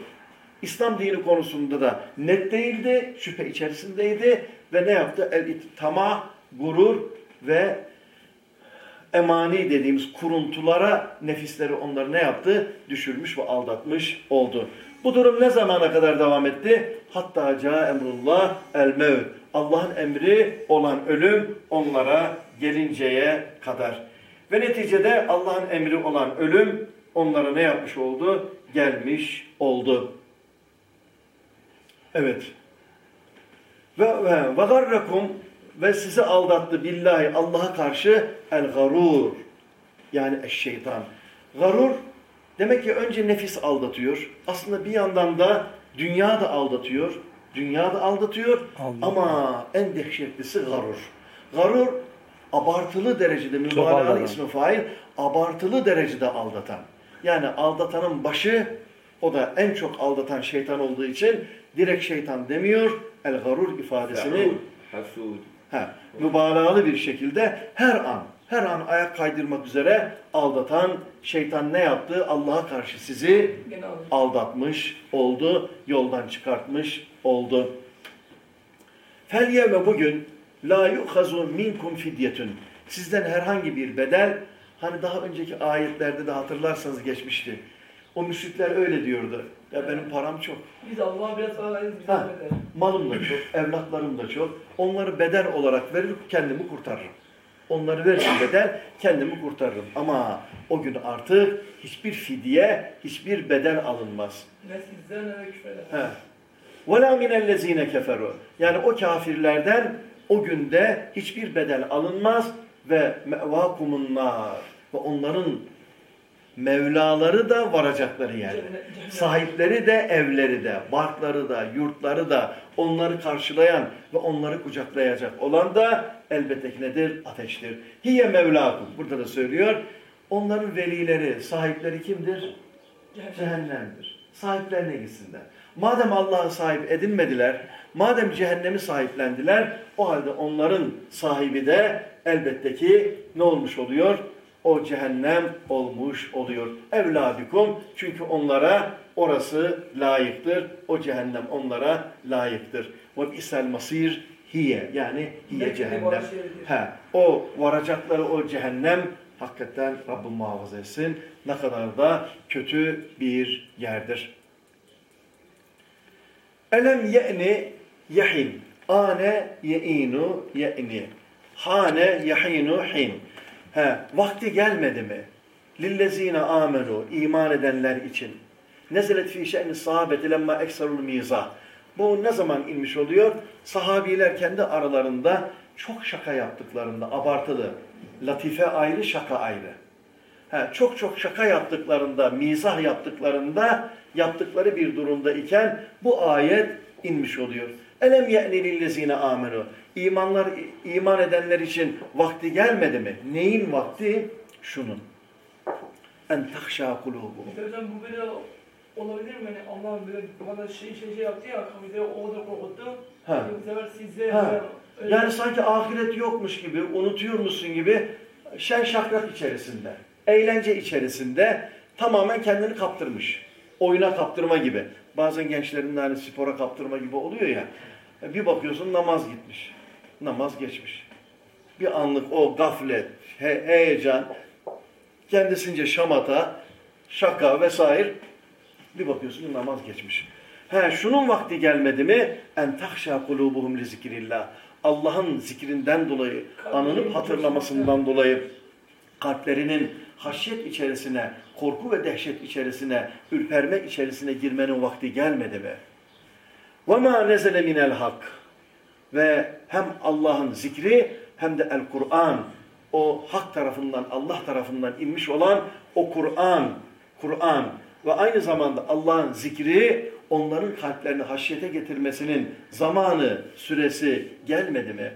İslam dini konusunda da net değildi, şüphe içerisindeydi ve ne yaptı? El tamah, gurur ve emani dediğimiz kuruntulara nefisleri onları ne yaptı? Düşürmüş ve aldatmış oldu. Bu durum ne zamana kadar devam etti? Hatta ca emrullah el mevt. Allah'ın emri olan ölüm onlara gelinceye kadar. Ve neticede Allah'ın emri olan ölüm onlara ne yapmış oldu? Gelmiş oldu. Evet. Ve ve garrakum ve sizi aldattı billahi Allah'a karşı el garur. Yani eşşeytan. Garur demek ki önce nefis aldatıyor. Aslında bir yandan da dünya da aldatıyor. Dünya da aldatıyor ama en dehşetlisi garur. Garur abartılı derecede aldatan. ismi fail abartılı derecede aldatan. Yani aldatanın başı o da en çok aldatan şeytan olduğu için direkt şeytan demiyor. El garur ifadesini Hasud. Ha, mübalağalı bir şekilde her an her an ayak kaydırmak üzere aldatan şeytan ne yaptı? Allah'a karşı sizi aldatmış oldu, yoldan çıkartmış oldu. Fel yevme bugün la yu'hazu minkum fidyetun. Sizden herhangi bir bedel, hani daha önceki ayetlerde de hatırlarsanız geçmişti. O müşrikler öyle diyordu. Ya benim param çok. Biz Allah'a biraz para veririz. Biz Ha. eder. Malım da çok, evlatlarım da çok. Onları bedel olarak verir, kendimi kurtarırım. Onları veririm bedel, kendimi kurtarırım. Ama o gün artık hiçbir fidye, hiçbir bedel alınmaz. Ne sizden ne de küfreder. He. وَلَا مِنَ الَّذ۪ينَ كَفَرُوا Yani o kafirlerden o günde hiçbir bedel alınmaz ve mevakumun nar ve onların Mevlaları da varacakları yer. Sahipleri de evleri de, barkları da, yurtları da onları karşılayan ve onları kucaklayacak olan da elbette ki nedir? Ateştir. Hiye Mevlakum. Burada da söylüyor. Onların velileri, sahipleri kimdir? Cehennemdir. Sahiplerine gitsinler. Madem Allah'ı sahip edinmediler, madem cehennemi sahiplendiler, o halde onların sahibi de elbette ki ne olmuş oluyor? O cehennem olmuş oluyor. Evladikum çünkü onlara orası layıktır. O cehennem onlara layıktır. Ve isel masir hiye yani hiye cehennem. He, o varacakları o cehennem hakikaten Rabbim muhafaza etsin. Ne kadar da kötü bir yerdir. Elem ye'ni yahin. Ane ye'inu ye'ni. Hane yahinu hin. He, vakti gelmedi mi? Lillezine amenu iman edenler için. Nezelet fi şe'ni sahabeti lemma eksarul mizah. Bu ne zaman inmiş oluyor? Sahabiler kendi aralarında çok şaka yaptıklarında, abartılı. Latife ayrı, şaka ayrı. He, çok çok şaka yaptıklarında, mizah yaptıklarında, yaptıkları bir durumda iken bu ayet inmiş oluyor. Elem ye'ni lillezine amenu. İmanlar, iman edenler için vakti gelmedi mi? Neyin vakti? Şunun. En tahşâ kulûbu. Hocam bu böyle olabilir mi? Yani böyle bana şey şey şey yaptı ya, bize o da korkuttu. Ha. Bu sefer size Ha. öyle- Yani sanki ahiret yokmuş gibi, unutuyor musun gibi şen şakrak içerisinde, eğlence içerisinde tamamen kendini kaptırmış. Oyuna kaptırma gibi. Bazen gençlerin hani spora kaptırma gibi oluyor ya. Bir bakıyorsun namaz gitmiş. Namaz geçmiş. Bir anlık o gaflet, he- heyecan, kendisince şamata, şaka vesaire bir bakıyorsun namaz geçmiş. He şunun vakti gelmedi mi? En tahşa kulubuhum li zikrillah. Allah'ın zikrinden dolayı, anınıp hatırlamasından dolayı kalplerinin haşyet içerisine, korku ve dehşet içerisine, ürperme içerisine girmenin vakti gelmedi mi? وَمَا نَزَلَ مِنَ الْحَقِّ Ve hem Allah'ın zikri hem de El-Kur'an, o hak tarafından, Allah tarafından inmiş olan o Kur'an, Kur'an ve aynı zamanda Allah'ın zikri onların kalplerini haşyete getirmesinin zamanı, süresi gelmedi mi?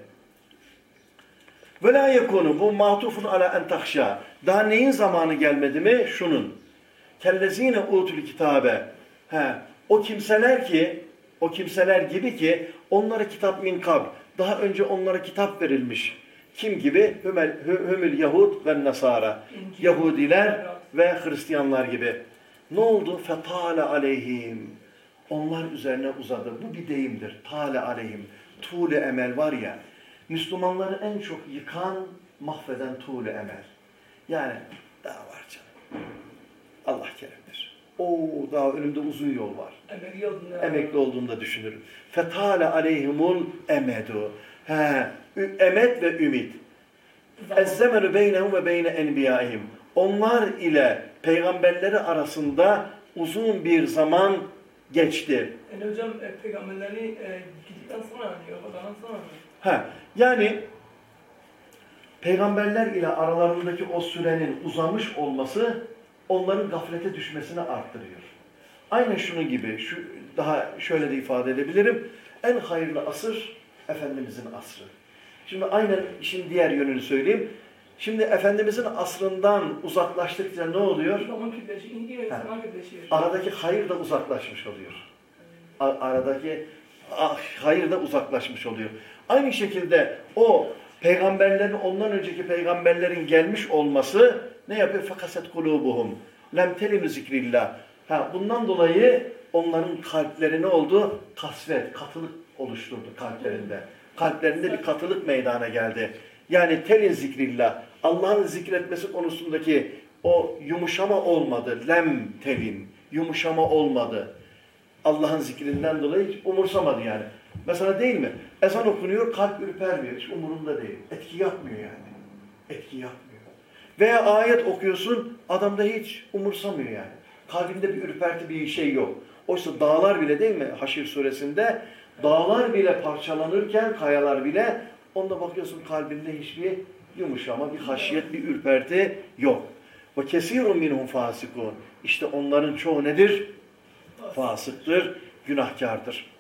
Ve la yekunu bu matufun ala en tahşa. Daha neyin zamanı gelmedi mi? Şunun. Kellezine utul kitabe. He, o kimseler ki o kimseler gibi ki onlara kitap min kab. Daha önce onlara kitap verilmiş. Kim gibi? Hümel, hümül Yahud ve Nasara. Yahudiler ve Hristiyanlar gibi. Ne oldu? Fetale aleyhim. Onlar üzerine uzadı. Bu bir deyimdir. Tale aleyhim. Tuğle emel var ya. Müslümanları en çok yıkan, mahveden tuğle emel. Yani daha var canım. Allah keremdir. Oo daha önümde uzun yol var. Emekli. Emekli olduğumda düşünürüm. Fetale aleyhimul emedu. He, emet ve ümit. Ezzemenu beynehum ve beyne enbiyaihim. Onlar ile peygamberleri arasında uzun bir zaman geçti. Yani hocam e, peygamberleri e, gittikten sonra diyor, odadan sonra mı? Ha, yani peygamberler ile aralarındaki o sürenin uzamış olması onların gaflete düşmesini arttırıyor. Aynen şunun gibi, şu daha şöyle de ifade edebilirim. En hayırlı asır Efendimizin asrı. Şimdi aynen işin diğer yönünü söyleyeyim. Şimdi Efendimizin asrından uzaklaştıkça ne oluyor? Ha. Aradaki hayır da uzaklaşmış oluyor. Aradaki ah, hayır da uzaklaşmış oluyor. Aynı şekilde o peygamberlerin ondan önceki peygamberlerin gelmiş olması ne yapıyor? Fakaset kulubuhum. Lem telinu zikrillah. Ha, bundan dolayı onların kalpleri ne oldu? Kasvet, katılık oluşturdu kalplerinde. Kalplerinde bir katılık meydana geldi. Yani telin zikrillah. Allah'ın zikretmesi konusundaki o yumuşama olmadı. Lem telin. Yumuşama olmadı. Allah'ın zikrinden dolayı umursamadı yani. Mesela değil mi? Ezan okunuyor, kalp ürpermiyor. Hiç umurunda değil. Etki yapmıyor yani. Etki yapmıyor. Veya ayet okuyorsun, adamda hiç umursamıyor yani. Kalbinde bir ürperti bir şey yok. Oysa dağlar bile değil mi Haşir suresinde? Dağlar bile parçalanırken, kayalar bile, onda bakıyorsun kalbinde hiçbir yumuşama, bir haşiyet, bir ürperti yok. Ve kesirun minhum fasikun. İşte onların çoğu nedir? Fasıktır, günahkardır.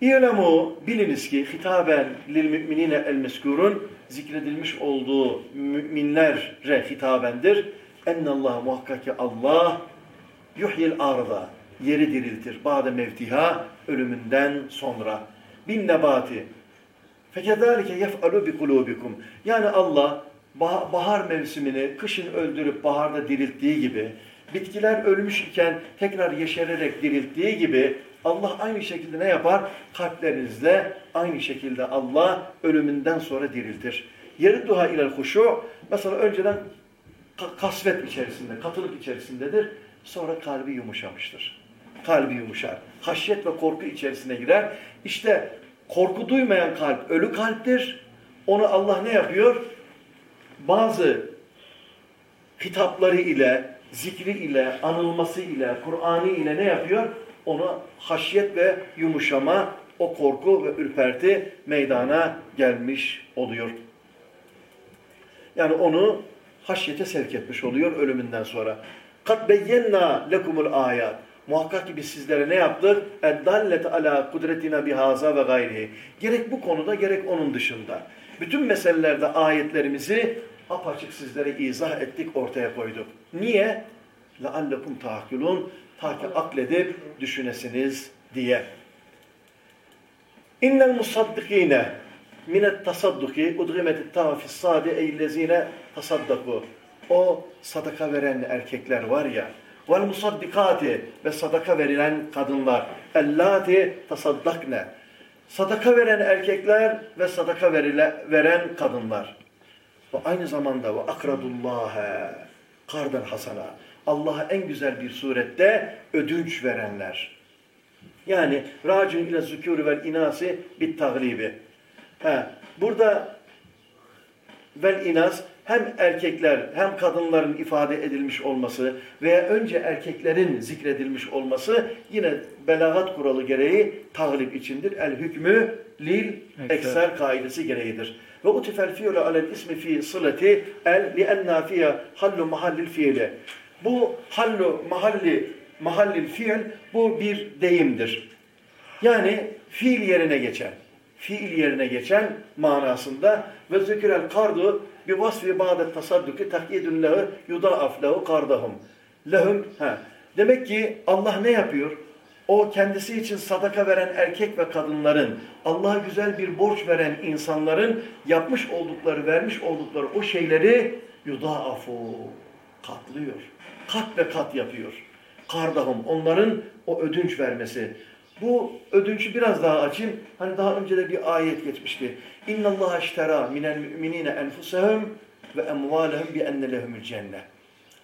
İ'lemu biliniz ki hitaben lil müminine el meskurun zikredilmiş olduğu müminlere hitabendir. Ennallah muhakkak ki Allah yuhyil arda yeri diriltir. Ba'de mevtiha ölümünden sonra. Bin nebati. Fekedalike yef'alu bi kulubikum. Yani Allah bahar mevsimini kışın öldürüp baharda dirilttiği gibi, bitkiler ölmüş iken tekrar yeşererek dirilttiği gibi Allah aynı şekilde ne yapar? Kalplerinizle aynı şekilde Allah ölümünden sonra diriltir. Yeri duha ilel huşu mesela önceden kasvet içerisinde, katılık içerisindedir. Sonra kalbi yumuşamıştır. Kalbi yumuşar. Haşyet ve korku içerisine girer. İşte korku duymayan kalp ölü kalptir. Onu Allah ne yapıyor? Bazı hitapları ile, zikri ile, anılması ile, Kur'an'ı ile ne yapıyor? Onu haşyet ve yumuşama, o korku ve ürperti meydana gelmiş oluyor. Yani onu haşyete sevk etmiş oluyor ölümünden sonra. Kat beyyenna lekumul ayat. Muhakkak ki biz sizlere ne yaptık? Eddallet ala kudretina bihaza ve gayrihi. Gerek bu konuda gerek onun dışında. Bütün meselelerde ayetlerimizi apaçık sizlere izah ettik, ortaya koyduk. Niye? لَعَلَّكُمْ تَعْقِلُونَ Ta ki akledip düşünesiniz diye. İnnel musaddikine minet tasadduki udgimetit tavafis sadi eyyillezine tasaddaku. O sadaka veren erkekler var ya, vel musaddikati ve sadaka verilen kadınlar, ellati tasaddakne. Sadaka veren erkekler ve sadaka verile, veren kadınlar. Ve aynı zamanda ve akradullâhe kardan hasana. Allah'a en güzel bir surette ödünç verenler. Yani racun ile zükûrü vel inasi bit taglibi. He, burada vel inas hem erkekler hem kadınların ifade edilmiş olması veya önce erkeklerin zikredilmiş olması yine belagat kuralı gereği taglip içindir. El hükmü lil ekser kaidesi gereğidir. Ve utifel fi'lu alel ismi fi sılati el li enna fiye hallu mahallil fiili. Bu hallu mahalli mahallil fiil bu bir deyimdir. Yani fiil yerine geçen, fiil yerine geçen manasında ve zikirel kardu bi vasfi ba'de tasadduki takyidun lehu yudaaf lehu kardahum. Lehum, ha. Demek ki Allah ne yapıyor? O kendisi için sadaka veren erkek ve kadınların, Allah'a güzel bir borç veren insanların yapmış oldukları, vermiş oldukları o şeyleri yudaafu katlıyor. Kat ve kat yapıyor. Kardahım onların o ödünç vermesi. Bu ödünçü biraz daha açayım. Hani daha önce de bir ayet geçmişti. İştera minel müminine enfusehum ve emvalehum bi enne lehumul cennet.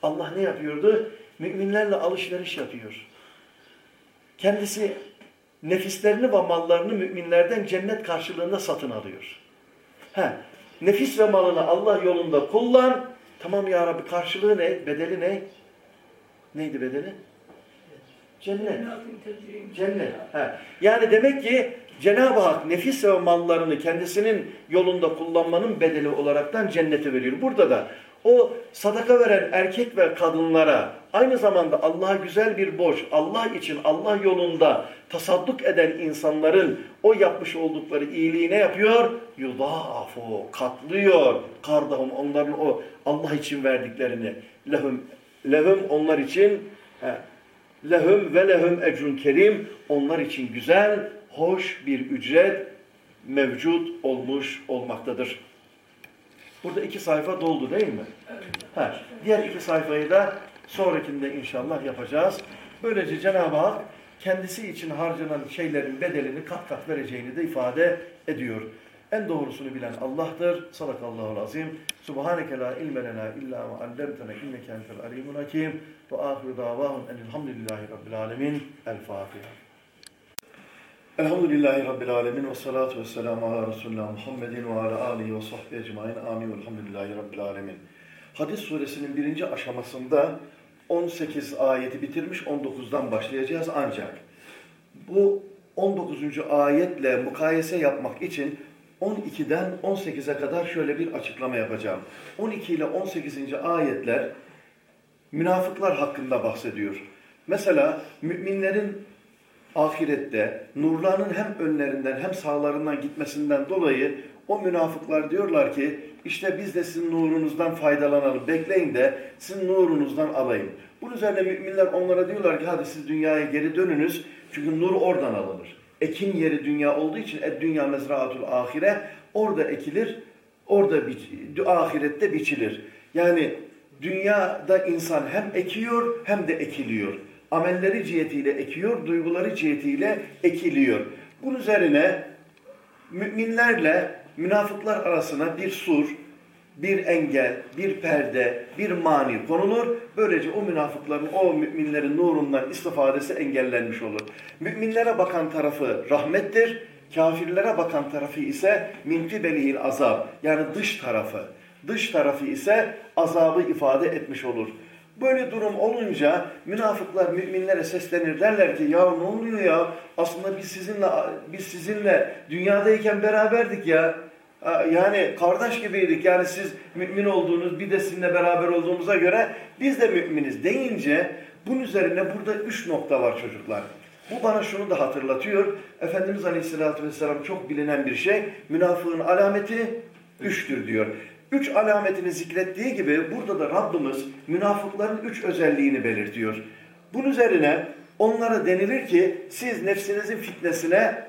Allah ne yapıyordu? Müminlerle alışveriş yapıyor. Kendisi nefislerini ve mallarını müminlerden cennet karşılığında satın alıyor. He, nefis ve malını Allah yolunda kullan. Tamam ya Rabbi karşılığı ne? Bedeli ne? Neydi bedeli? Cennet. Cennet. He. Yani demek ki Cenab-ı Hak nefis ve mallarını kendisinin yolunda kullanmanın bedeli olaraktan cennete veriyor. Burada da o sadaka veren erkek ve kadınlara aynı zamanda Allah'a güzel bir borç, Allah için, Allah yolunda tasadduk eden insanların o yapmış oldukları iyiliği ne yapıyor? Yudâfu, katlıyor. Kardahum, onların o Allah için verdiklerini. Lehum, lehum onlar için he, lehum ve lehum ecrun kerim onlar için güzel, hoş bir ücret mevcut olmuş olmaktadır. Burada iki sayfa doldu değil mi? Ha, diğer iki sayfayı da sonrakinde inşallah yapacağız. Böylece Cenab-ı Hak kendisi için harcanan şeylerin bedelini kat kat vereceğini de ifade ediyor. En doğrusunu bilen Allah'tır. Sadakallahu azim. Subhaneke la ilme lena illa ma allamtena inneke entel alimun hakim. Ve ahiru davahum enilhamdülillahi rabbil alemin. El Fatiha. Elhamdülillahi Rabbil Alemin ve salatu ve selamu ala Resulullah Muhammedin ve ala alihi ve sahbihi ecmain. Amin. Elhamdülillahi Rabbil Alemin. Hadis suresinin birinci aşamasında 18 ayeti bitirmiş 19'dan başlayacağız ancak bu 19. ayetle mukayese yapmak için 12'den 18'e kadar şöyle bir açıklama yapacağım. 12 ile 18. ayetler münafıklar hakkında bahsediyor. Mesela müminlerin ahirette nurlarının hem önlerinden hem sağlarından gitmesinden dolayı o münafıklar diyorlar ki işte biz de sizin nurunuzdan faydalanalım. Bekleyin de sizin nurunuzdan alayım. Bunun üzerine müminler onlara diyorlar ki hadi siz dünyaya geri dönünüz. Çünkü nur oradan alınır. Ekin yeri dünya olduğu için ed dünya mezraatul ahire orada ekilir, orada biç, ahirette biçilir. Yani dünyada insan hem ekiyor hem de ekiliyor. Amelleri cihetiyle ekiyor, duyguları cihetiyle ekiliyor. Bunun üzerine müminlerle münafıklar arasına bir sur, bir engel, bir perde, bir mani konulur. Böylece o münafıkların, o müminlerin nurundan istifadesi engellenmiş olur. Müminlere bakan tarafı rahmettir. Kafirlere bakan tarafı ise minfi belihil azab yani dış tarafı. Dış tarafı ise azabı ifade etmiş olur. Böyle durum olunca münafıklar müminlere seslenir derler ki ya ne oluyor ya aslında biz sizinle biz sizinle dünyadayken beraberdik ya yani kardeş gibiydik yani siz mümin olduğunuz bir de sizinle beraber olduğumuza göre biz de müminiz deyince bunun üzerine burada üç nokta var çocuklar. Bu bana şunu da hatırlatıyor. Efendimiz Aleyhisselatü Vesselam çok bilinen bir şey. Münafığın alameti üçtür diyor. Üç alametini zikrettiği gibi burada da Rabbimiz münafıkların üç özelliğini belirtiyor. Bunun üzerine onlara denilir ki siz nefsinizin fitnesine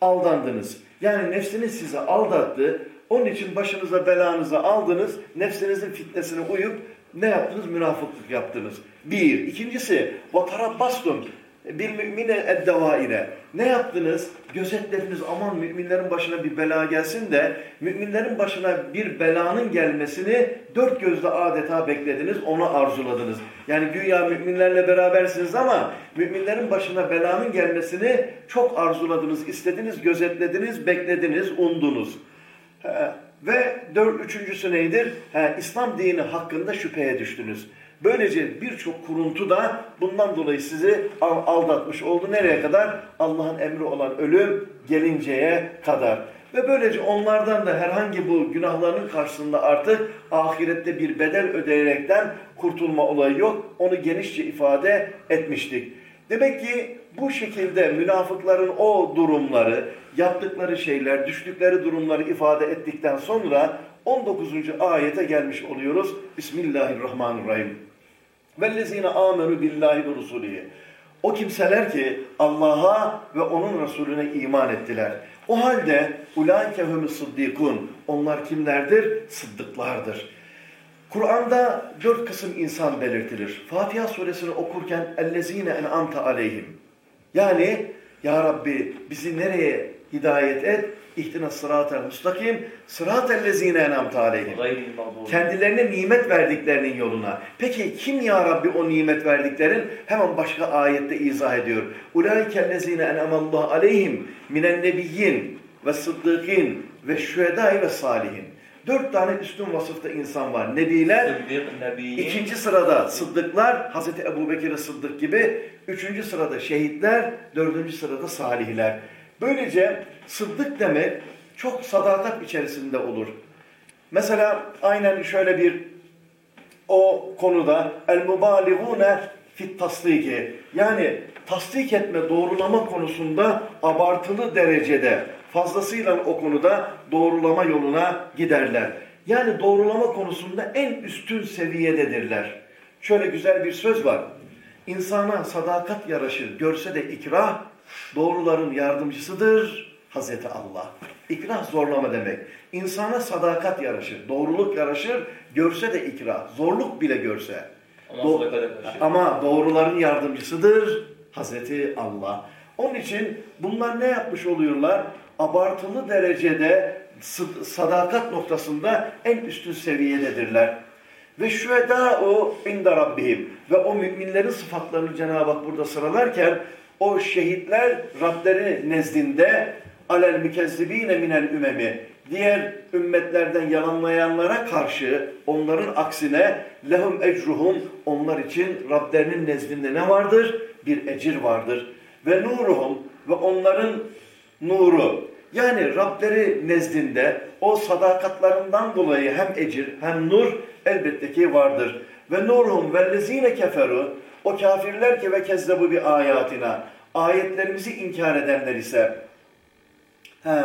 aldandınız. Yani nefsiniz sizi aldattı. Onun için başınıza belanızı aldınız. Nefsinizin fitnesine uyup ne yaptınız? Münafıklık yaptınız. Bir. İkincisi وَتَرَبَّسْتُمْ bil mümine eddevaire. Ne yaptınız? Gözetlediniz aman müminlerin başına bir bela gelsin de müminlerin başına bir belanın gelmesini dört gözle adeta beklediniz, onu arzuladınız. Yani güya müminlerle berabersiniz ama müminlerin başına belanın gelmesini çok arzuladınız, istediniz, gözetlediniz, beklediniz, undunuz. Ve dört, üçüncüsü nedir? He, İslam dini hakkında şüpheye düştünüz. Böylece birçok kuruntu da bundan dolayı sizi aldatmış oldu. Nereye kadar? Allah'ın emri olan ölüm gelinceye kadar. Ve böylece onlardan da herhangi bu günahlarının karşısında artık ahirette bir bedel ödeyerekten kurtulma olayı yok. Onu genişçe ifade etmiştik. Demek ki bu şekilde münafıkların o durumları, yaptıkları şeyler, düştükleri durumları ifade ettikten sonra 19. ayete gelmiş oluyoruz. Bismillahirrahmanirrahim. وَالَّذ۪ينَ آمَنُوا بِاللّٰهِ وَرُسُولِهِ O kimseler ki Allah'a ve onun Resulüne iman ettiler. O halde اُولَٰئِكَ هُمُ sıddikun. Onlar kimlerdir? Sıddıklardır. Kur'an'da dört kısım insan belirtilir. Fatiha suresini okurken اَلَّذ۪ينَ اَنْعَمْتَ عَلَيْهِمْ Yani Ya Rabbi bizi nereye hidayet et? İhtina sıratel müstakim, sıratellezine enamte aleyhim. Kendilerine nimet verdiklerinin yoluna. Peki kim ya Rabbi o nimet verdiklerin? Hemen başka ayette izah ediyor. Ulaikellezine enamallahu aleyhim minen nebiyyin ve sıddıkin ve şühedai ve salihin. Dört tane üstün vasıfta insan var. Nebiler, ikinci sırada sıddıklar, Hazreti Ebu Bekir Sıddık gibi, üçüncü sırada şehitler, dördüncü sırada salihler. Böylece sıddık demek çok sadakat içerisinde olur. Mesela aynen şöyle bir o konuda el mubaligune fit tasdiki yani tasdik etme, doğrulama konusunda abartılı derecede fazlasıyla o konuda doğrulama yoluna giderler. Yani doğrulama konusunda en üstün seviyededirler. Şöyle güzel bir söz var. İnsana sadakat yaraşır, görse de ikrah, doğruların yardımcısıdır Hazreti Allah. İkrah zorlama demek. İnsana sadakat yaraşır, doğruluk yaraşır, görse de ikrah, zorluk bile görse. Ama, Do ama doğruların yardımcısıdır Hazreti Allah. Onun için bunlar ne yapmış oluyorlar? Abartılı derecede sadakat noktasında en üstün seviyededirler. Ve şühedâ o inda rabbihim. Ve o müminlerin sıfatlarını Cenab-ı Hak burada sıralarken o şehitler Rableri nezdinde alel mükezzibine minel ümemi diğer ümmetlerden yalanlayanlara karşı onların aksine lehum ecruhum onlar için Rablerinin nezdinde ne vardır? Bir ecir vardır. Ve nuruhum ve onların nuru Yani Rableri nezdinde o sadakatlarından dolayı hem ecir hem nur elbette ki vardır. Ve nurhum vellezine keferu o kafirler ki ve kezzebu bir ayatina ayetlerimizi inkar edenler ise. He,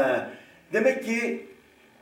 demek ki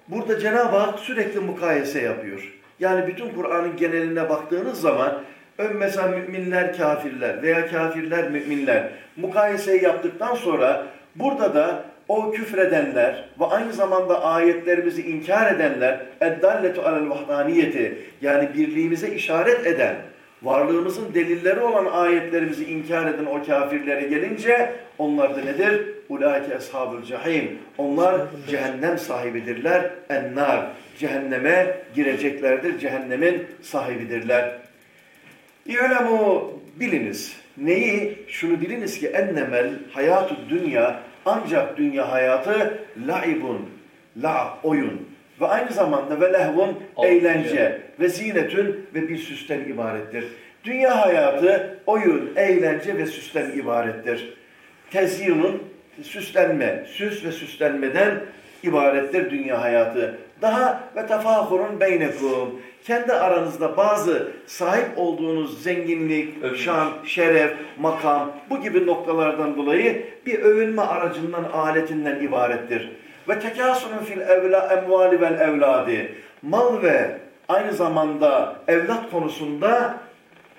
burada Cenab-ı Hak sürekli mukayese yapıyor. Yani bütün Kur'an'ın geneline baktığınız zaman ön mesela müminler kafirler veya kafirler müminler mukayeseyi yaptıktan sonra burada da o küfredenler ve aynı zamanda ayetlerimizi inkar edenler eddalletu alel vahdaniyeti yani birliğimize işaret eden varlığımızın delilleri olan ayetlerimizi inkar eden o kafirlere gelince onlar da nedir? Ulaike ashabul cahim. Onlar cehennem sahibidirler. Ennar. Cehenneme gireceklerdir. Cehennemin sahibidirler. İ'lemu biliniz. Neyi? Şunu biliniz ki ennemel hayatü dünya ancak dünya hayatı laibun, la oyun ve aynı zamanda ve lehvun eğlence ve zinetün ve bir süsten ibarettir. Dünya hayatı oyun, eğlence ve süsten ibarettir. Tezyinun süslenme, süs ve süslenmeden ibarettir dünya hayatı. Daha ve tefahurun beynekum. Kendi aranızda bazı sahip olduğunuz zenginlik, Övünmüş. şan, şeref, makam bu gibi noktalardan dolayı bir övünme aracından, aletinden ibarettir. Ve tekasunun fil evla emvali vel evladi. Mal ve aynı zamanda evlat konusunda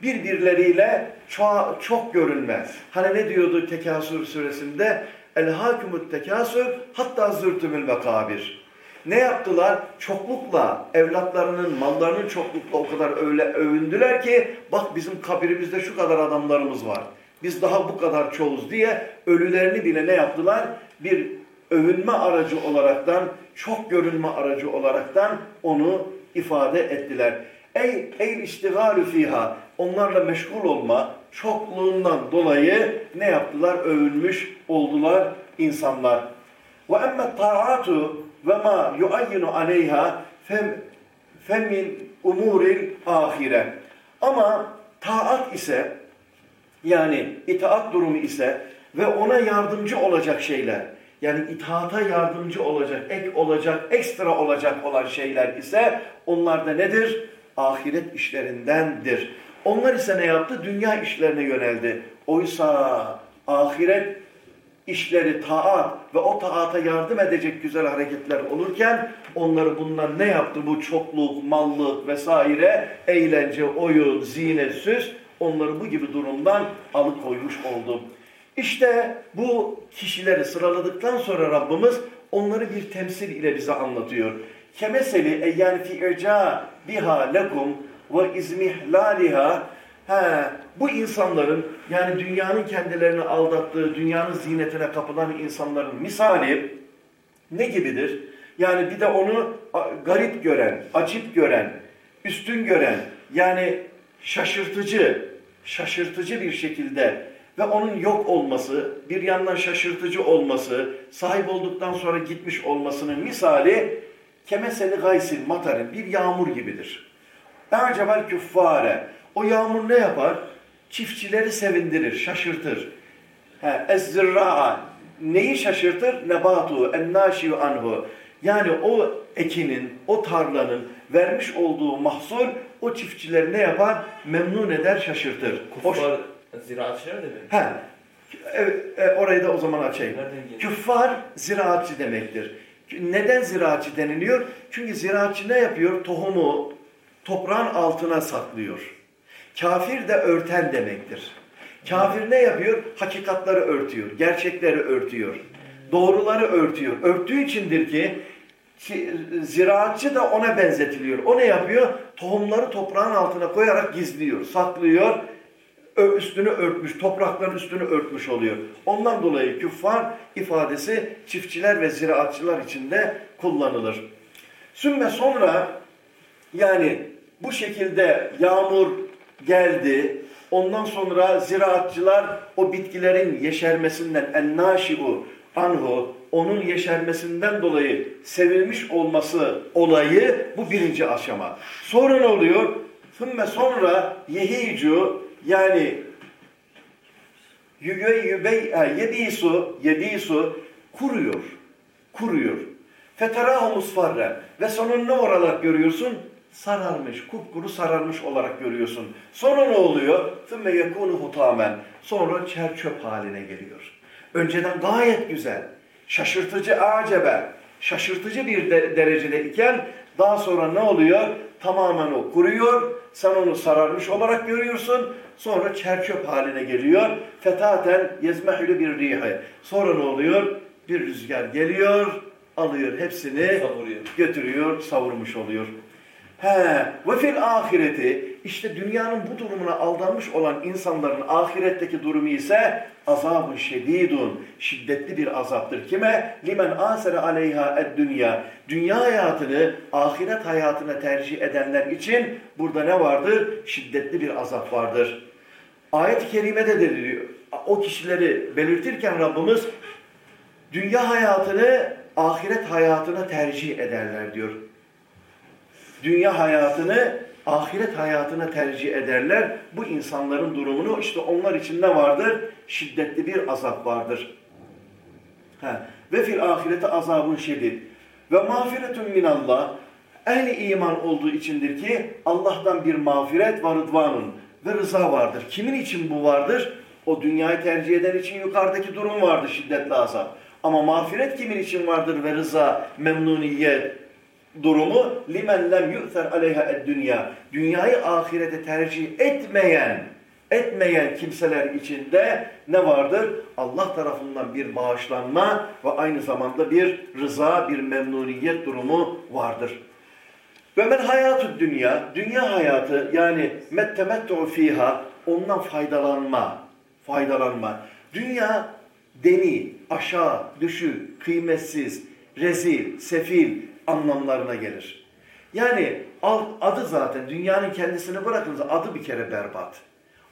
birbirleriyle çok, çok görülme. Hani ne diyordu Tekasür suresinde? El hakimut tekasür hatta zürtümül vekabir. Ne yaptılar? Çoklukla, evlatlarının, mallarının çoklukla o kadar öyle övündüler ki bak bizim kabirimizde şu kadar adamlarımız var. Biz daha bu kadar çoğuz diye ölülerini bile ne yaptılar? Bir övünme aracı olaraktan, çok görünme aracı olaraktan onu ifade ettiler. Ey ey iştigalü fiha onlarla meşgul olma çokluğundan dolayı ne yaptılar? Övülmüş oldular insanlar. Ve emme ta'atu ve ma yuayyinu aleyha fem femin umuril ahire. Ama taat ise yani itaat durumu ise ve ona yardımcı olacak şeyler yani itaata yardımcı olacak, ek olacak, ekstra olacak olan şeyler ise onlar da nedir? Ahiret işlerindendir. Onlar ise ne yaptı? Dünya işlerine yöneldi. Oysa ahiret işleri taat ve o taata yardım edecek güzel hareketler olurken onları bundan ne yaptı? Bu çokluk, mallık vesaire, eğlence, oyun, zine, süs onları bu gibi durumdan alıkoymuş oldu. İşte bu kişileri sıraladıktan sonra Rabbimiz onları bir temsil ile bize anlatıyor. Kemeseli eyyan fi irca biha lekum ve izmihlaliha He, bu insanların yani dünyanın kendilerini aldattığı, dünyanın zinetine kapılan insanların misali ne gibidir? Yani bir de onu garip gören, acip gören, üstün gören, yani şaşırtıcı, şaşırtıcı bir şekilde ve onun yok olması, bir yandan şaşırtıcı olması, sahip olduktan sonra gitmiş olmasının misali kemeseli gaysil matarın bir yağmur gibidir. Acabel küffare. O yağmur ne yapar? Çiftçileri sevindirir, şaşırtır. Ezzirra'a. Neyi şaşırtır? Nebatu, ennâşiyu anhu. Yani o ekinin, o tarlanın vermiş olduğu mahsul o çiftçileri ne yapar? Memnun eder, şaşırtır. Kuffar ziraatçılar demek. He. Evet, e, orayı da o zaman açayım. Küffar ziraatçı demektir. Neden ziraatçı deniliyor? Çünkü ziraatçı ne yapıyor? Tohumu toprağın altına saklıyor. Kafir de örten demektir. Kafir ne yapıyor? Hakikatları örtüyor, gerçekleri örtüyor, doğruları örtüyor. Örttüğü içindir ki ziraatçı da ona benzetiliyor. O ne yapıyor? Tohumları toprağın altına koyarak gizliyor, saklıyor, üstünü örtmüş, toprakların üstünü örtmüş oluyor. Ondan dolayı küffar ifadesi çiftçiler ve ziraatçılar için de kullanılır. Sümme sonra yani bu şekilde yağmur geldi. Ondan sonra ziraatçılar o bitkilerin yeşermesinden ennâşi'u anhu onun yeşermesinden dolayı sevilmiş olması olayı bu birinci aşama. Sonra ne oluyor? Sümme sonra yehicu yani yüge yübey e, yebisu yebisu kuruyor. Kuruyor. Feterahu musfarra ve sonunu olarak görüyorsun? Sararmış, kupkuru sararmış olarak görüyorsun. Sonra ne oluyor? Sümme yekunu hutamen. Sonra çer çöp haline geliyor. Önceden gayet güzel, şaşırtıcı acebe, şaşırtıcı bir de derecede iken daha sonra ne oluyor? Tamamen o kuruyor sen onu sararmış olarak görüyorsun, sonra çerçöp haline geliyor. Fetaten yezmehülü bir rihi. Sonra ne oluyor? Bir rüzgar geliyor, alıyor hepsini, Savuruyor. götürüyor, savurmuş oluyor. He, ve fil ahireti işte dünyanın bu durumuna aldanmış olan insanların ahiretteki durumu ise azabın şedidun şiddetli bir azaptır. Kime? Limen asere aleyha ed dünya. Dünya hayatını ahiret hayatına tercih edenler için burada ne vardır? Şiddetli bir azap vardır. Ayet-i kerimede de diyor. O kişileri belirtirken Rabbimiz dünya hayatını ahiret hayatına tercih ederler diyor dünya hayatını ahiret hayatına tercih ederler. Bu insanların durumunu işte onlar için ne vardır? Şiddetli bir azap vardır. Ha. Ve fil ahirete azabun şedid. Ve mağfiretun minallah. Ehli iman olduğu içindir ki Allah'tan bir mağfiret ve rıdvanın ve rıza vardır. Kimin için bu vardır? O dünyayı tercih eden için yukarıdaki durum vardır şiddetli azap. Ama mağfiret kimin için vardır ve rıza, memnuniyet, durumu limen lem yu'ser aleyha dünya. Dünyayı ahirete tercih etmeyen etmeyen kimseler içinde ne vardır? Allah tarafından bir bağışlanma ve aynı zamanda bir rıza, bir memnuniyet durumu vardır. Ve men hayatü dünya, dünya hayatı yani mettemettu fiha, ondan faydalanma, faydalanma. Dünya deni, aşağı, düşük, kıymetsiz, rezil, sefil, anlamlarına gelir. Yani adı zaten dünyanın kendisini bırakınız adı bir kere berbat.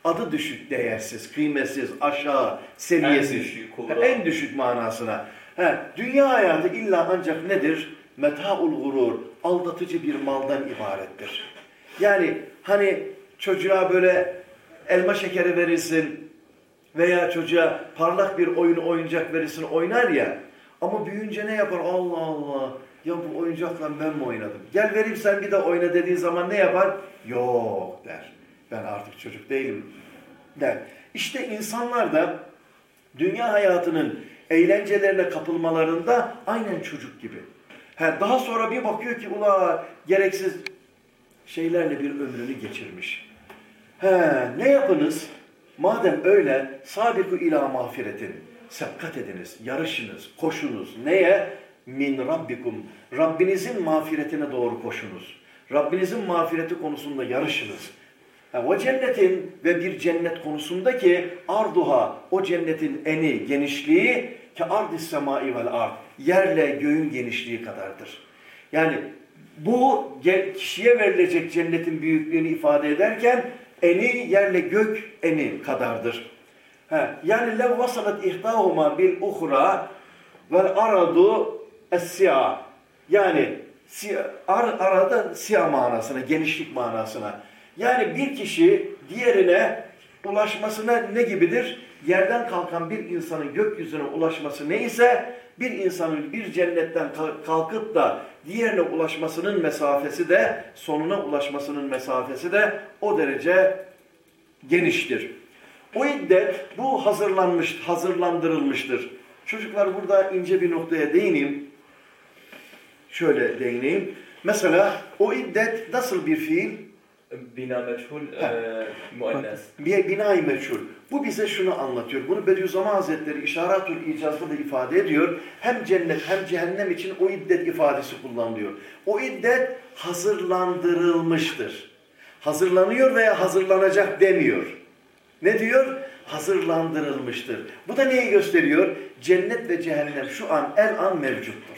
Adı düşük, değersiz, kıymetsiz, aşağı, seviyesiz. En düşük, en düşük manasına. He, dünya hayatı illa ancak nedir? Metaul gurur, aldatıcı bir maldan ibarettir. Yani hani çocuğa böyle elma şekeri verirsin veya çocuğa parlak bir oyun oyuncak verirsin oynar ya ama büyüyünce ne yapar? Allah Allah ya bu oyuncakla ben mi oynadım? Gel vereyim sen bir de oyna dediği zaman ne yapar? Yok der. Ben artık çocuk değilim der. İşte insanlar da dünya hayatının eğlencelerine kapılmalarında aynen çocuk gibi. He, daha sonra bir bakıyor ki ula gereksiz şeylerle bir ömrünü geçirmiş. He, ne yapınız? Madem öyle sabiku ila mağfiretin. Sebkat ediniz, yarışınız, koşunuz. Neye? Min rabbikum. Rabbinizin mağfiretine doğru koşunuz. Rabbinizin mağfireti konusunda yarışınız. O cennetin ve bir cennet konusunda ki arduha o cennetin eni, genişliği ki ardis semai vel ard. Yerle göğün genişliği kadardır. Yani bu kişiye verilecek cennetin büyüklüğünü ifade ederken eni yerle gök eni kadardır. Ha, yani lev vasalat ihdahuma bil uhra vel aradu Es-siyah. Yani ar, arada siyah manasına, genişlik manasına. Yani bir kişi diğerine ulaşmasına ne gibidir? Yerden kalkan bir insanın gökyüzüne ulaşması neyse bir insanın bir cennetten kalkıp da diğerine ulaşmasının mesafesi de sonuna ulaşmasının mesafesi de o derece geniştir. O iddet bu hazırlanmış, hazırlandırılmıştır. Çocuklar burada ince bir noktaya değineyim şöyle değineyim. Mesela o iddet nasıl bir fiil? Bina meçhul, e, muannes. Bir bina meçhul. Bu bize şunu anlatıyor. Bunu Bediüzzaman Hazretleri İşaratül İcaz'da da ifade ediyor. Hem cennet hem cehennem için o iddet ifadesi kullanılıyor. O iddet hazırlandırılmıştır. Hazırlanıyor veya hazırlanacak demiyor. Ne diyor? Hazırlandırılmıştır. Bu da neyi gösteriyor? Cennet ve cehennem şu an el an mevcuttur.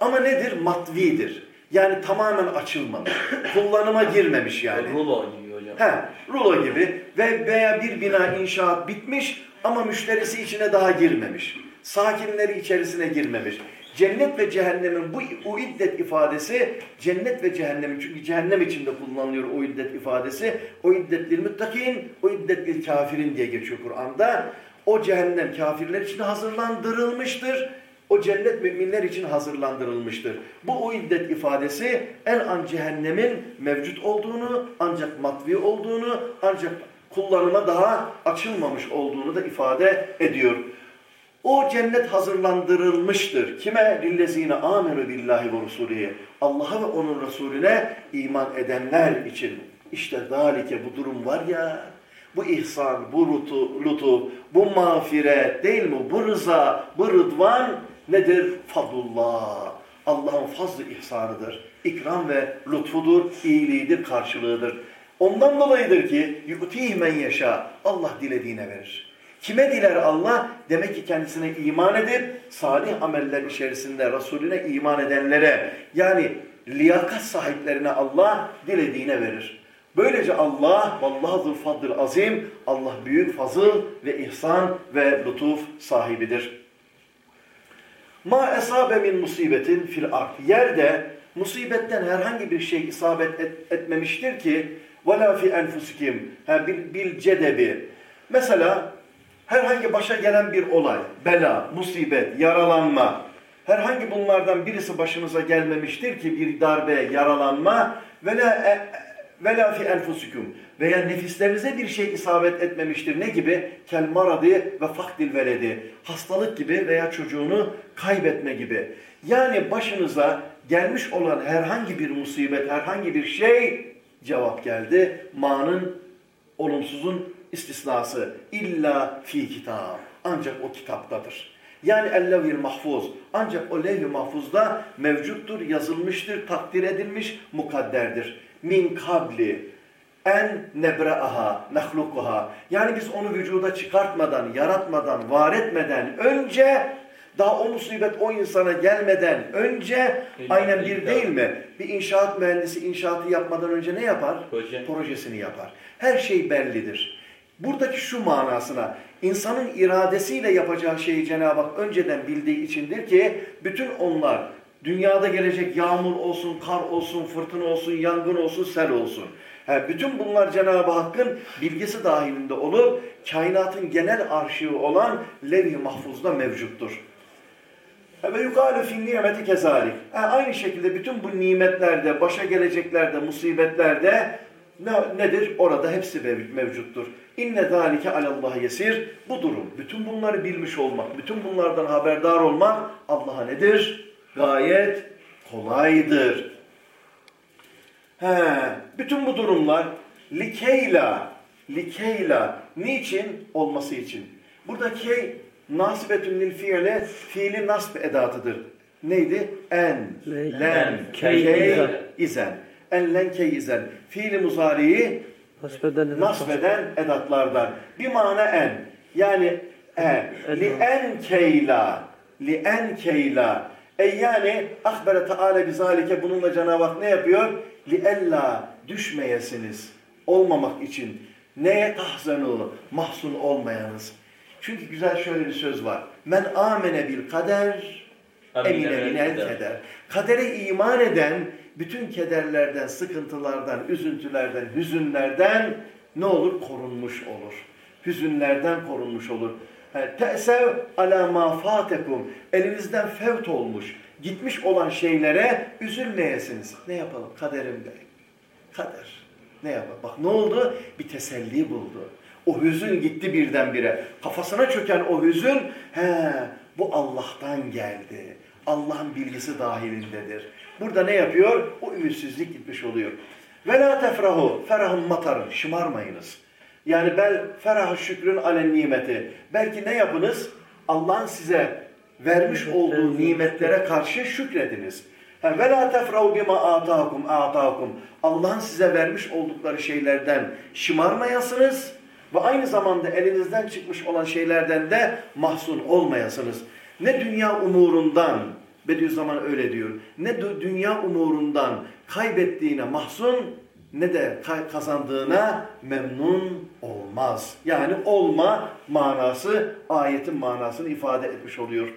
Ama nedir? Matvidir. Yani tamamen açılmamış. Kullanıma girmemiş yani. Rulo gibi hocam. He, rulo gibi. Ve veya bir bina inşaat bitmiş ama müşterisi içine daha girmemiş. Sakinleri içerisine girmemiş. Cennet ve cehennemin bu o iddet ifadesi cennet ve cehennemin çünkü cehennem içinde kullanılıyor o iddet ifadesi. O iddetli müttakin, o iddetli kafirin diye geçiyor Kur'an'da. O cehennem kafirler için hazırlandırılmıştır O cennet müminler için hazırlandırılmıştır. Bu uiddet ifadesi el an cehennemin mevcut olduğunu, ancak matvi olduğunu, ancak kullanıma daha açılmamış olduğunu da ifade ediyor. O cennet hazırlandırılmıştır. Kime? Lillezine amenu billahi ve rusulihi. Allah'a ve onun Resulüne iman edenler için. İşte dalike bu durum var ya, bu ihsan, bu lutu, bu mağfiret değil mi? Bu rıza, bu rıdvan nedir? Fadullah. Allah'ın fazlı ihsanıdır. İkram ve lütfudur, iyiliğidir, karşılığıdır. Ondan dolayıdır ki yu'tih men yaşa. Allah dilediğine verir. Kime diler Allah? Demek ki kendisine iman edip salih ameller içerisinde Resulüne iman edenlere yani liyakat sahiplerine Allah dilediğine verir. Böylece Allah vallahi fadl azim Allah büyük fazıl ve ihsan ve lütuf sahibidir. Ma esabe min musibetin fil ard. Yerde musibetten herhangi bir şey isabet et, etmemiştir ki وَلَا فِي اَنْفُسِكِمْ bil, bil cedebi. Mesela herhangi başa gelen bir olay, bela, musibet, yaralanma, herhangi bunlardan birisi başınıza gelmemiştir ki bir darbe, yaralanma ve la ve la fi enfusikum veya nefislerinize bir şey isabet etmemiştir. Ne gibi? Kel maradi ve fakdil veledi. Hastalık gibi veya çocuğunu kaybetme gibi. Yani başınıza gelmiş olan herhangi bir musibet, herhangi bir şey cevap geldi. Ma'nın olumsuzun istisnası. İlla fi kitab. Ancak o kitaptadır. Yani ellevhil mahfuz. Ancak o levh-i mahfuzda mevcuttur, yazılmıştır, takdir edilmiş, mukadderdir min kabli en nebre'aha, nehlukuha. Yani biz onu vücuda çıkartmadan, yaratmadan, var etmeden önce daha o musibet o insana gelmeden önce aynen bir değil mi? Bir inşaat mühendisi inşaatı yapmadan önce ne yapar? Proje. Projesini yapar. Her şey bellidir. Buradaki şu manasına insanın iradesiyle yapacağı şeyi Cenab-ı Hak önceden bildiği içindir ki bütün onlar Dünyada gelecek yağmur olsun, kar olsun, fırtına olsun, yangın olsun, sel olsun. He, bütün bunlar Cenab-ı Hakk'ın bilgisi dahilinde olup kainatın genel arşivi olan levh-i mahfuzda mevcuttur. Ve yukarı fil nimeti kezalik. Aynı şekilde bütün bu nimetlerde, başa geleceklerde, musibetlerde ne, nedir? Orada hepsi mevcuttur. İnne zalike alallah yesir. Bu durum, bütün bunları bilmiş olmak, bütün bunlardan haberdar olmak Allah'a nedir? Gayet kolaydır. He, bütün bu durumlar likeyla, likeyla niçin olması için. Burada key nasibetün lil fiile fiili nasb edatıdır. Neydi? En, len, key, izen. En, len, key, izen. Fiili muzariyi nasbeden edatlardan. Bir mana en. Yani e, li en keyla, li en keyla e yani akbere taala bizalike bununla Cenab-ı Hak ne yapıyor? Li ella düşmeyesiniz. Olmamak için. Neye tahzanu? Mahzun olmayanız. Çünkü güzel şöyle bir söz var. Men amene bil kader emine minel keder. Kadere iman eden bütün kederlerden, sıkıntılardan, üzüntülerden, hüzünlerden ne olur? Korunmuş olur. Hüzünlerden korunmuş olur. Te'sev ala ma fatekum. Elinizden fevt olmuş, gitmiş olan şeylere üzülmeyesiniz. Ne yapalım? Kaderimde. Kader. Ne yapalım? Bak ne oldu? Bir teselli buldu. O hüzün gitti birdenbire. Kafasına çöken o hüzün, he bu Allah'tan geldi. Allah'ın bilgisi dahilindedir. Burada ne yapıyor? O ümitsizlik gitmiş oluyor. Ve la tefrahu, ferahun matarın, şımarmayınız. Yani bel ferah şükrün alen nimeti. Belki ne yapınız? Allah'ın size vermiş olduğu nimetlere karşı şükrediniz. Ve la tefrahu bima atakum atakum. Allah'ın size vermiş oldukları şeylerden şımarmayasınız ve aynı zamanda elinizden çıkmış olan şeylerden de mahzun olmayasınız. Ne dünya umurundan, Bediüzzaman öyle diyor, ne dünya umurundan kaybettiğine mahzun ne de kazandığına memnun olmaz. Yani olma manası ayetin manasını ifade etmiş oluyor.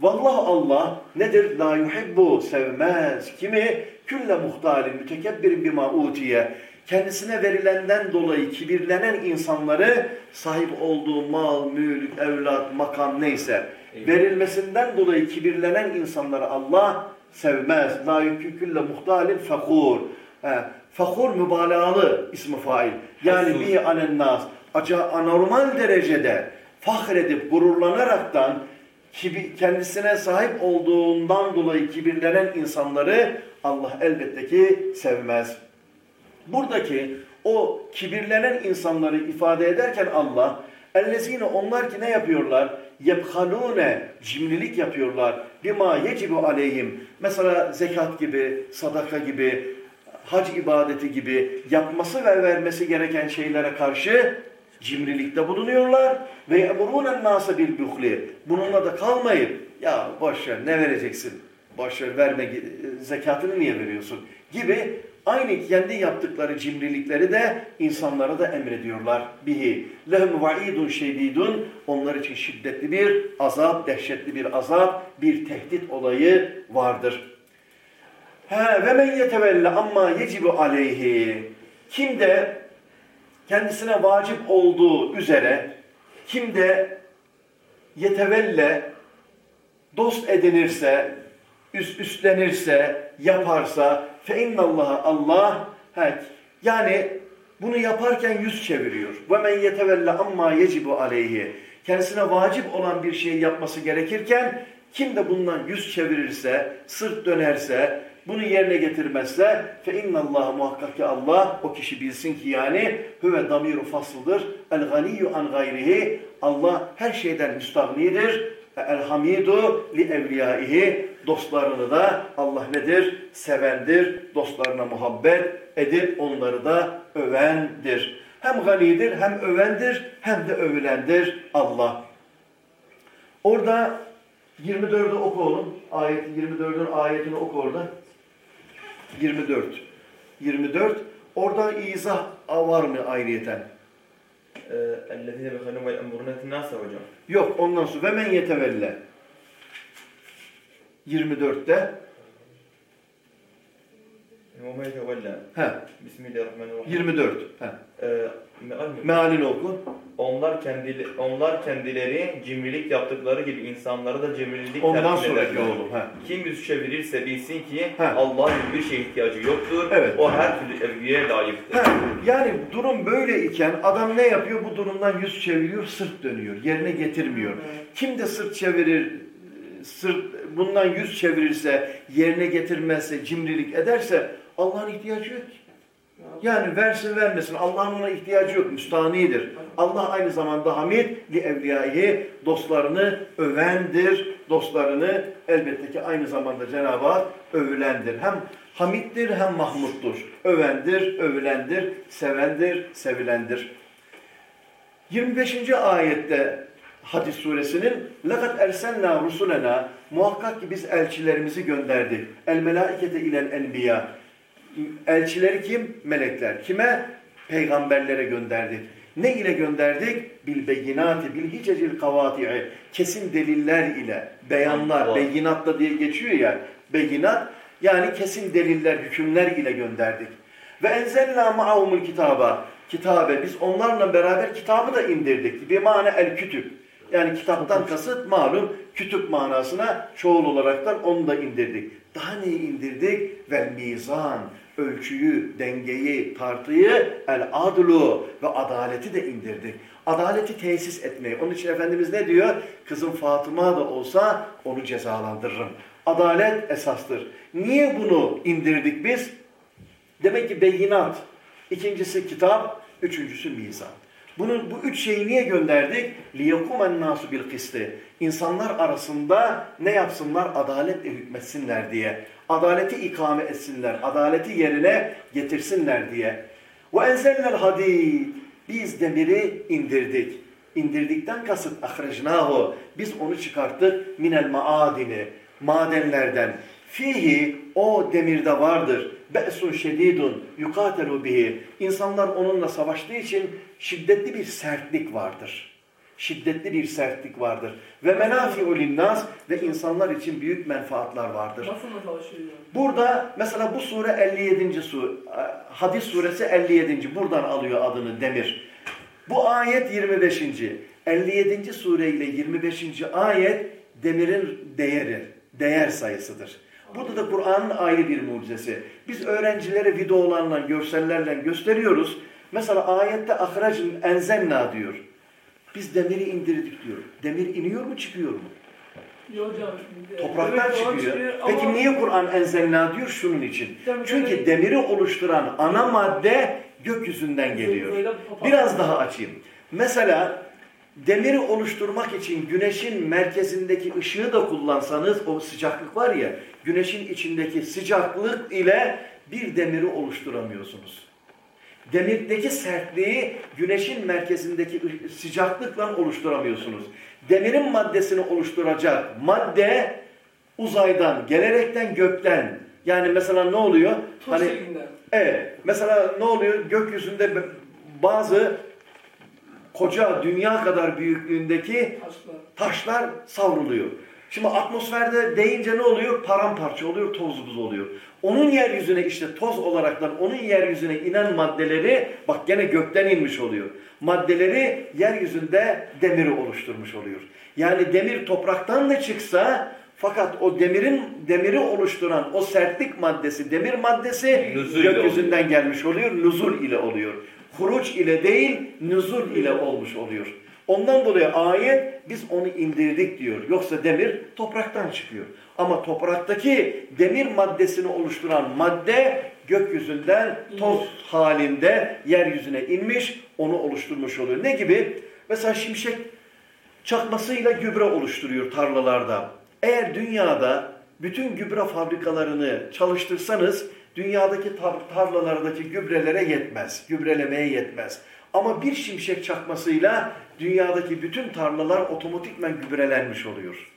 Vallahi Allah nedir? La yuhibbu sevmez. Kimi? Külle muhtalin mütekebbirin bima utiye. kendisine verilenden dolayı kibirlenen insanları sahip olduğu mal, mülk, evlat, makam neyse verilmesinden dolayı kibirlenen insanları Allah sevmez. La yükükülle muhtalin fekur. Fekur mübalağalı ismi fail. Yani bir anennas. Acaba anormal derecede fahredip gururlanaraktan kendisine sahip olduğundan dolayı kibirlenen insanları Allah elbette ki sevmez. Buradaki o kibirlenen insanları ifade ederken Allah ellezine onlar ki ne yapıyorlar? Yebhalune cimrilik yapıyorlar. Bima yecibu aleyhim. Mesela zekat gibi, sadaka gibi, hac ibadeti gibi yapması ve vermesi gereken şeylere karşı cimrilikte bulunuyorlar ve emrunen nase bil buhli. Bununla da kalmayıp ya boş ver ne vereceksin? Boş ver verme zekatını niye veriyorsun? Gibi aynı kendi yaptıkları cimrilikleri de insanlara da emrediyorlar. Bihi lehum vaidun şedidun onlar için şiddetli bir azap, dehşetli bir azap, bir tehdit olayı vardır. He ve men yetevelle amma yecibu aleyhi. Kim de kendisine vacip olduğu üzere kim de yetevelle dost edinirse, üst, üstlenirse, yaparsa fe innallaha Allah hek. Yani bunu yaparken yüz çeviriyor. Ve men yetevelle amma yecibu aleyhi. Kendisine vacip olan bir şeyi yapması gerekirken kim de bundan yüz çevirirse, sırt dönerse, bunu yerine getirmezse fe Allah muhakkak ki Allah o kişi bilsin ki yani huve damiru faslıdır. El ganiyyu an gayrihi Allah her şeyden müstahnidir. El hamidu li evliyaihi dostlarını da Allah nedir? Sevendir. Dostlarına muhabbet edip onları da övendir. Hem ganidir hem övendir hem de övülendir Allah. Orada 24'ü oku oğlum. Ayet 24'ün ayetini oku orada. 24. 24. Orada izah var mı ayrıyeten? اَلَّذِينَ بَخَلُوا وَيَأْمُرُونَ النَّاسَ hocam. Yok ondan sonra ve men yetevelle. 24'te وَمَا يَتَوَلَّى He. Bismillahirrahmanirrahim. 24. He. Ee, Mealini oku. Onlar kendileri, onlar kendileri cimrilik yaptıkları gibi insanlara da cimrilik Ondan sonraki oğlum. He. Kim yüz çevirirse bilsin ki He. Allah'ın bir şeye ihtiyacı yoktur. Evet. O her türlü evliye layıktır. He. Yani durum böyle iken adam ne yapıyor? Bu durumdan yüz çeviriyor, sırt dönüyor. Yerine getirmiyor. Kim de sırt çevirir, sırt bundan yüz çevirirse, yerine getirmezse, cimrilik ederse Allah'ın ihtiyacı yok ki. Yani versin vermesin Allah'ın ona ihtiyacı yok. Müstanidir. Allah aynı zamanda hamid li evliyayı dostlarını övendir. Dostlarını elbette ki aynı zamanda Cenab-ı Hak övülendir. Hem hamiddir hem mahmuttur. Övendir, övülendir, sevendir, sevilendir. 25. ayette Hadis suresinin لَقَدْ اَرْسَلْنَا رُسُلَنَا Muhakkak ki biz elçilerimizi gönderdik. El melaikete ilel enbiya. Elçileri kim? Melekler. Kime? Peygamberlere gönderdik. Ne ile gönderdik? Bil beyinati, bil hicecil kavati'i. Kesin deliller ile, beyanlar, beyinatta diye geçiyor ya. Beyinat, yani kesin deliller, hükümler ile gönderdik. Ve enzelna ma'ahumul kitaba. Kitabe, biz onlarla beraber kitabı da indirdik. Bir mane el kütüb. Yani kitaptan kasıt malum kütüp manasına çoğul olaraktan onu da indirdik. Daha neyi indirdik? Ve mizan, ölçüyü, dengeyi, tartıyı, el adlu ve adaleti de indirdik. Adaleti tesis etmeyi. Onun için Efendimiz ne diyor? Kızım Fatıma da olsa onu cezalandırırım. Adalet esastır. Niye bunu indirdik biz? Demek ki beyinat. İkincisi kitap, üçüncüsü mizan. Bunu, bu üç şeyi niye gönderdik? لِيَقُمَ النَّاسُ بِالْقِسْتِ İnsanlar arasında ne yapsınlar? Adaletle hükmetsinler diye. Adaleti ikame etsinler. Adaleti yerine getirsinler diye. وَاَنْزَلْنَا الْحَد۪يدِ Biz demiri indirdik. İndirdikten kasıt اَخْرَجْنَاهُ Biz onu çıkarttık minel maadini. Madenlerden. Fihi o demirde vardır. Be'sun şedidun yukatelu bihi. İnsanlar onunla savaştığı için şiddetli bir sertlik vardır. Şiddetli bir sertlik vardır. Ve menafi'u linnas ve insanlar için büyük menfaatlar vardır. Burada mesela bu sure 57. su Hadis suresi 57. buradan alıyor adını demir. Bu ayet 25. 57. sure ile 25. ayet demirin değeri, değer sayısıdır. Burada da Kur'an'ın ayrı bir mucizesi. Biz öğrencilere videolarla, görsellerle gösteriyoruz. Mesela ayette ahracın enzenna diyor. Biz demiri indirdik diyor. Demir iniyor mu çıkıyor mu? Yok hocam. Topraktan evet, çıkıyor. ama- Peki niye Kur'an enzelna diyor? Şunun için. Demir- Çünkü demiri oluşturan ana madde gökyüzünden geliyor. Biraz daha açayım. Mesela demiri oluşturmak için güneşin merkezindeki ışığı da kullansanız o sıcaklık var ya güneşin içindeki sıcaklık ile bir demiri oluşturamıyorsunuz. Demirdeki sertliği güneşin merkezindeki sıcaklıkla oluşturamıyorsunuz. Demirin maddesini oluşturacak madde uzaydan, gelerekten gökten. Yani mesela ne oluyor? Toz Hani şeklinde. Evet. Mesela ne oluyor? Gökyüzünde bazı koca dünya kadar büyüklüğündeki Taşlar. taşlar savruluyor. Şimdi atmosferde deyince ne oluyor? Paramparça oluyor, toz buz oluyor. Onun yeryüzüne işte toz olaraktan onun yeryüzüne inen maddeleri bak gene gökten inmiş oluyor. Maddeleri yeryüzünde demiri oluşturmuş oluyor. Yani demir topraktan da çıksa fakat o demirin demiri oluşturan o sertlik maddesi, demir maddesi Nüzul gökyüzünden gelmiş oluyor, nuzul ile oluyor. Huruç ile değil, nuzul ile olmuş oluyor. Ondan dolayı ayet biz onu indirdik diyor. Yoksa demir topraktan çıkıyor. Ama topraktaki demir maddesini oluşturan madde gökyüzünden toz halinde yeryüzüne inmiş, onu oluşturmuş oluyor. Ne gibi? Mesela şimşek çakmasıyla gübre oluşturuyor tarlalarda. Eğer dünyada bütün gübre fabrikalarını çalıştırsanız dünyadaki tar- tarlalardaki gübrelere yetmez. Gübrelemeye yetmez. Ama bir şimşek çakmasıyla dünyadaki bütün tarlalar otomatikmen gübrelenmiş oluyor.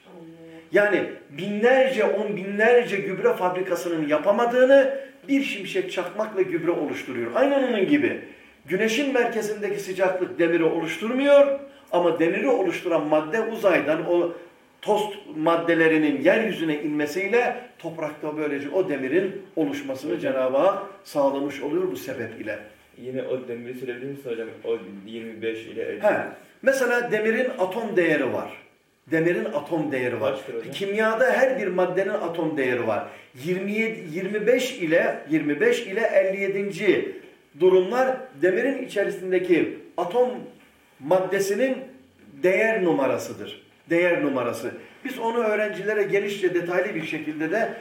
Yani binlerce, on binlerce gübre fabrikasının yapamadığını bir şimşek çakmakla gübre oluşturuyor. Aynen onun gibi. Güneşin merkezindeki sıcaklık demiri oluşturmuyor ama demiri oluşturan madde uzaydan o toz maddelerinin yeryüzüne inmesiyle toprakta böylece o demirin oluşmasını Cenab-ı Hak sağlamış oluyor bu sebep ile. Yine o demiri söyleyebilir misin hocam? O 25 ile 50. He. Mesela demirin atom değeri var. Demirin atom değeri var. Kimyada her bir maddenin atom değeri var. 27 25 ile 25 ile 57. durumlar demirin içerisindeki atom maddesinin değer numarasıdır. Değer numarası. Biz onu öğrencilere genişçe detaylı bir şekilde de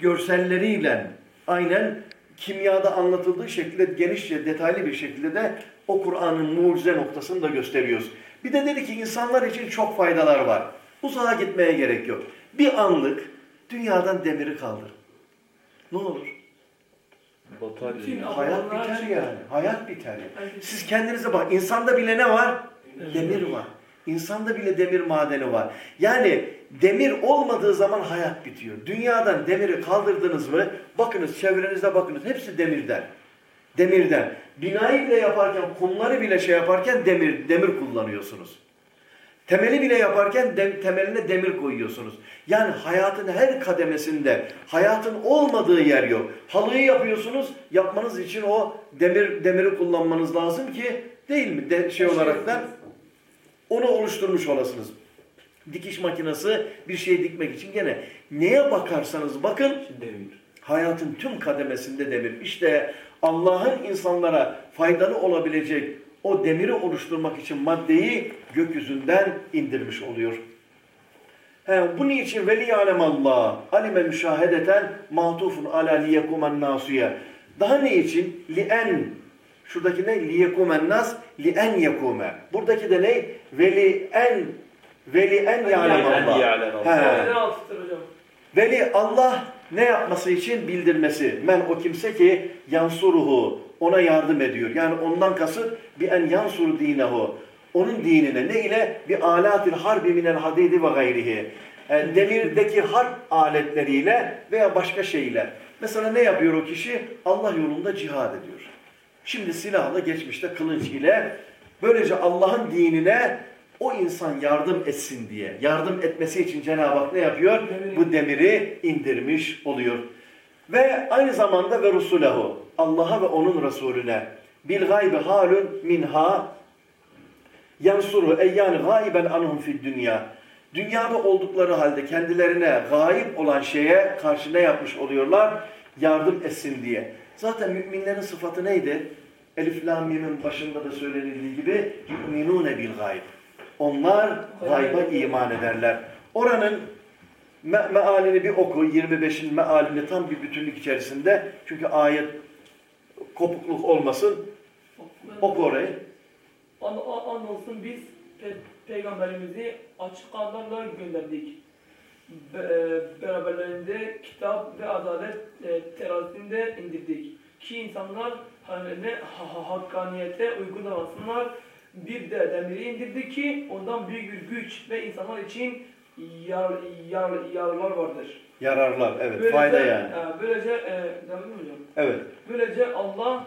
görselleriyle aynen kimyada anlatıldığı şekilde genişçe detaylı bir şekilde de o Kur'an'ın mucize noktasını da gösteriyoruz. Bir de dedi ki insanlar için çok faydalar var. Uzağa gitmeye gerek yok. Bir anlık dünyadan demiri kaldır. Ne olur? Batar Hayat biter yani. Hayat biter yani. Siz kendinize bak. İnsanda bile ne var? Demir var. İnsanda bile demir madeni var. Yani demir olmadığı zaman hayat bitiyor. Dünyadan demiri kaldırdınız mı? Bakınız çevrenize bakınız. Hepsi demirden. Demirden. Binayı bile yaparken, kumları bile şey yaparken demir demir kullanıyorsunuz. Temeli bile yaparken dem- temeline demir koyuyorsunuz. Yani hayatın her kademesinde hayatın olmadığı yer yok. Halıyı yapıyorsunuz, yapmanız için o demir demiri kullanmanız lazım ki değil mi? De, şey olaraktan onu oluşturmuş olasınız. Dikiş makinesi bir şey dikmek için gene neye bakarsanız bakın Demir. hayatın tüm kademesinde demir. İşte Allah'ın insanlara faydalı olabilecek o demiri oluşturmak için maddeyi gökyüzünden indirmiş oluyor. He, bunun için veli alem Allah alime müşahedeten matufun ala liyekumen nasuye. Daha ne için? Lien. Şuradaki ne? Liyekumen nas lien yekume. Buradaki de ne? Veli en veli en ya'lem En Allah. ya'lem Allah. He. Veli Allah ne yapması için bildirmesi. Men o kimse ki yansuruhu ona yardım ediyor. Yani ondan kasıt bir en yansur dinehu. Onun dinine ne ile? Bir alatil harbi minel hadidi ve gayrihi. Yani demirdeki harp aletleriyle veya başka şeyler. Mesela ne yapıyor o kişi? Allah yolunda cihad ediyor. Şimdi silahla geçmişte kılıç ile böylece Allah'ın dinine o insan yardım etsin diye, yardım etmesi için Cenab-ı Hak ne yapıyor? Bu demiri indirmiş oluyor. Ve aynı zamanda ve rusulehu, Allah'a ve onun Resulüne bil gaybi halun minha yansuru ey yani gayben anhum fid dünya. Dünyada oldukları halde kendilerine gayip olan şeye karşı ne yapmış oluyorlar? Yardım etsin diye. Zaten müminlerin sıfatı neydi? Elif Lam Mim'in başında da söylenildiği gibi yu'minune bil gayb. Onlar gayba iman ederler. Oranın me mealini bir oku, 25'in mealini tam bir bütünlük içerisinde. Çünkü ayet kopukluk olmasın. Oku orayı. An, an, andolsun biz pe, peygamberimizi açık kanlarla gönderdik. Be, e, beraberlerinde kitap ve adalet e, terazisinde indirdik. Ki insanlar hani, hakkaniyete uygun davransınlar. Bir de demiri indirdi ki ondan büyük bir güç ve insanlar için yar, yar, yarlar vardır. Yararlar, evet. Böylece, Fayda yani. e, böylece, e, devam mı hocam? Evet. Böylece Allah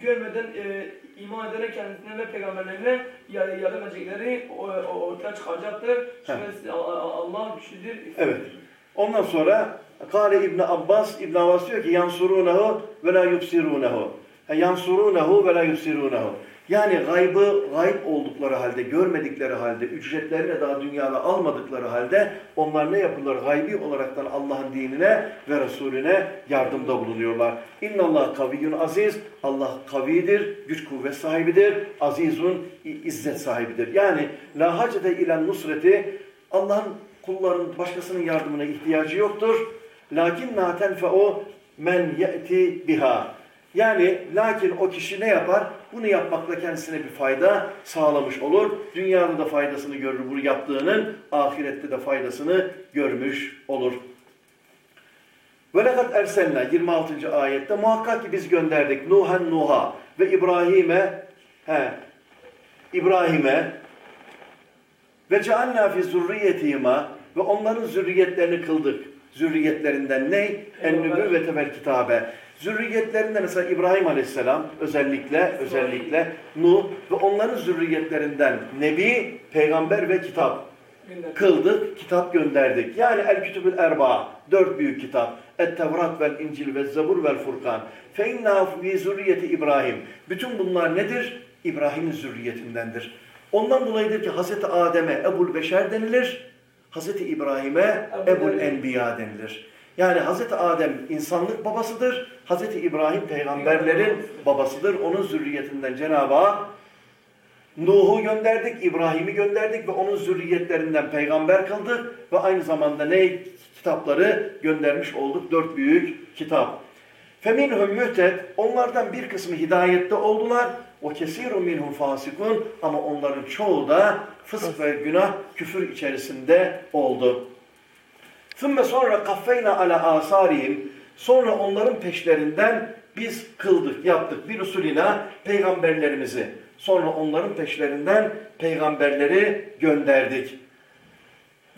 görmeden e, iman ederek kendisine ve peygamberlerine yar- yardım edecekleri ortaya çıkacaktır. Şüphesiz Allah güçlüdür. Evet. Ondan sonra Kale İbn Abbas, İbn Abbas diyor ki yansurunehu ve la yubsirunehu. Ha, Yansurunehu ve la yubsirunehu. Yani gaybı gayb oldukları halde, görmedikleri halde, ücretlerini daha dünyada almadıkları halde onlar ne yapıyorlar? Gaybi olaraktan Allah'ın dinine ve Resulüne yardımda bulunuyorlar. İnna Allah kaviyyun aziz. Allah kavidir, güç kuvvet sahibidir. Azizun izzet sahibidir. Yani la hacete ilen nusreti Allah'ın kulların başkasının yardımına ihtiyacı yoktur. Lakin na tenfe'u men ye'ti biha. Yani lakin o kişi ne yapar? Bunu yapmakla kendisine bir fayda sağlamış olur. Dünyada da faydasını görür bu yaptığının, ahirette de faydasını görmüş olur. Ve lekad erselna 26. ayette muhakkak ki biz gönderdik Nuhan Nuh'a ve İbrahim'e he, İbrahim'e ve cealna fi zurriyetihima ve onların zürriyetlerini kıldık. Zürriyetlerinden ne? En-nübüvvete vel kitabe. Zürriyetlerinden mesela İbrahim Aleyhisselam özellikle özellikle Nuh ve onların zürriyetlerinden Nebi, peygamber ve kitap kıldık, kitap gönderdik. Yani El-Kütübül Erba, dört büyük kitap. Et-Tevrat vel İncil ve Zabur vel Furkan. Fe inna fi zürriyeti İbrahim. Bütün bunlar nedir? İbrahim'in zürriyetindendir. Ondan dolayıdır ki Hazreti Adem'e Ebul Beşer denilir. Hazreti İbrahim'e Ebul Enbiya denilir. Yani Hazreti Adem insanlık babasıdır. Hazreti İbrahim peygamberlerin babasıdır. Onun zürriyetinden Cenab-ı Nuh'u gönderdik, İbrahim'i gönderdik ve onun zürriyetlerinden peygamber kıldık ve aynı zamanda ne kitapları göndermiş olduk? Dört büyük kitap. Feminhum mühted, onlardan bir kısmı hidayette oldular. Kesirun minhum fasikun ama onların çoğu da fısk ve günah, küfür içerisinde oldu. Thümme sonra kaffeyna ala asarihim. Sonra onların peşlerinden biz kıldık, yaptık bir usulina peygamberlerimizi. Sonra onların peşlerinden peygamberleri gönderdik.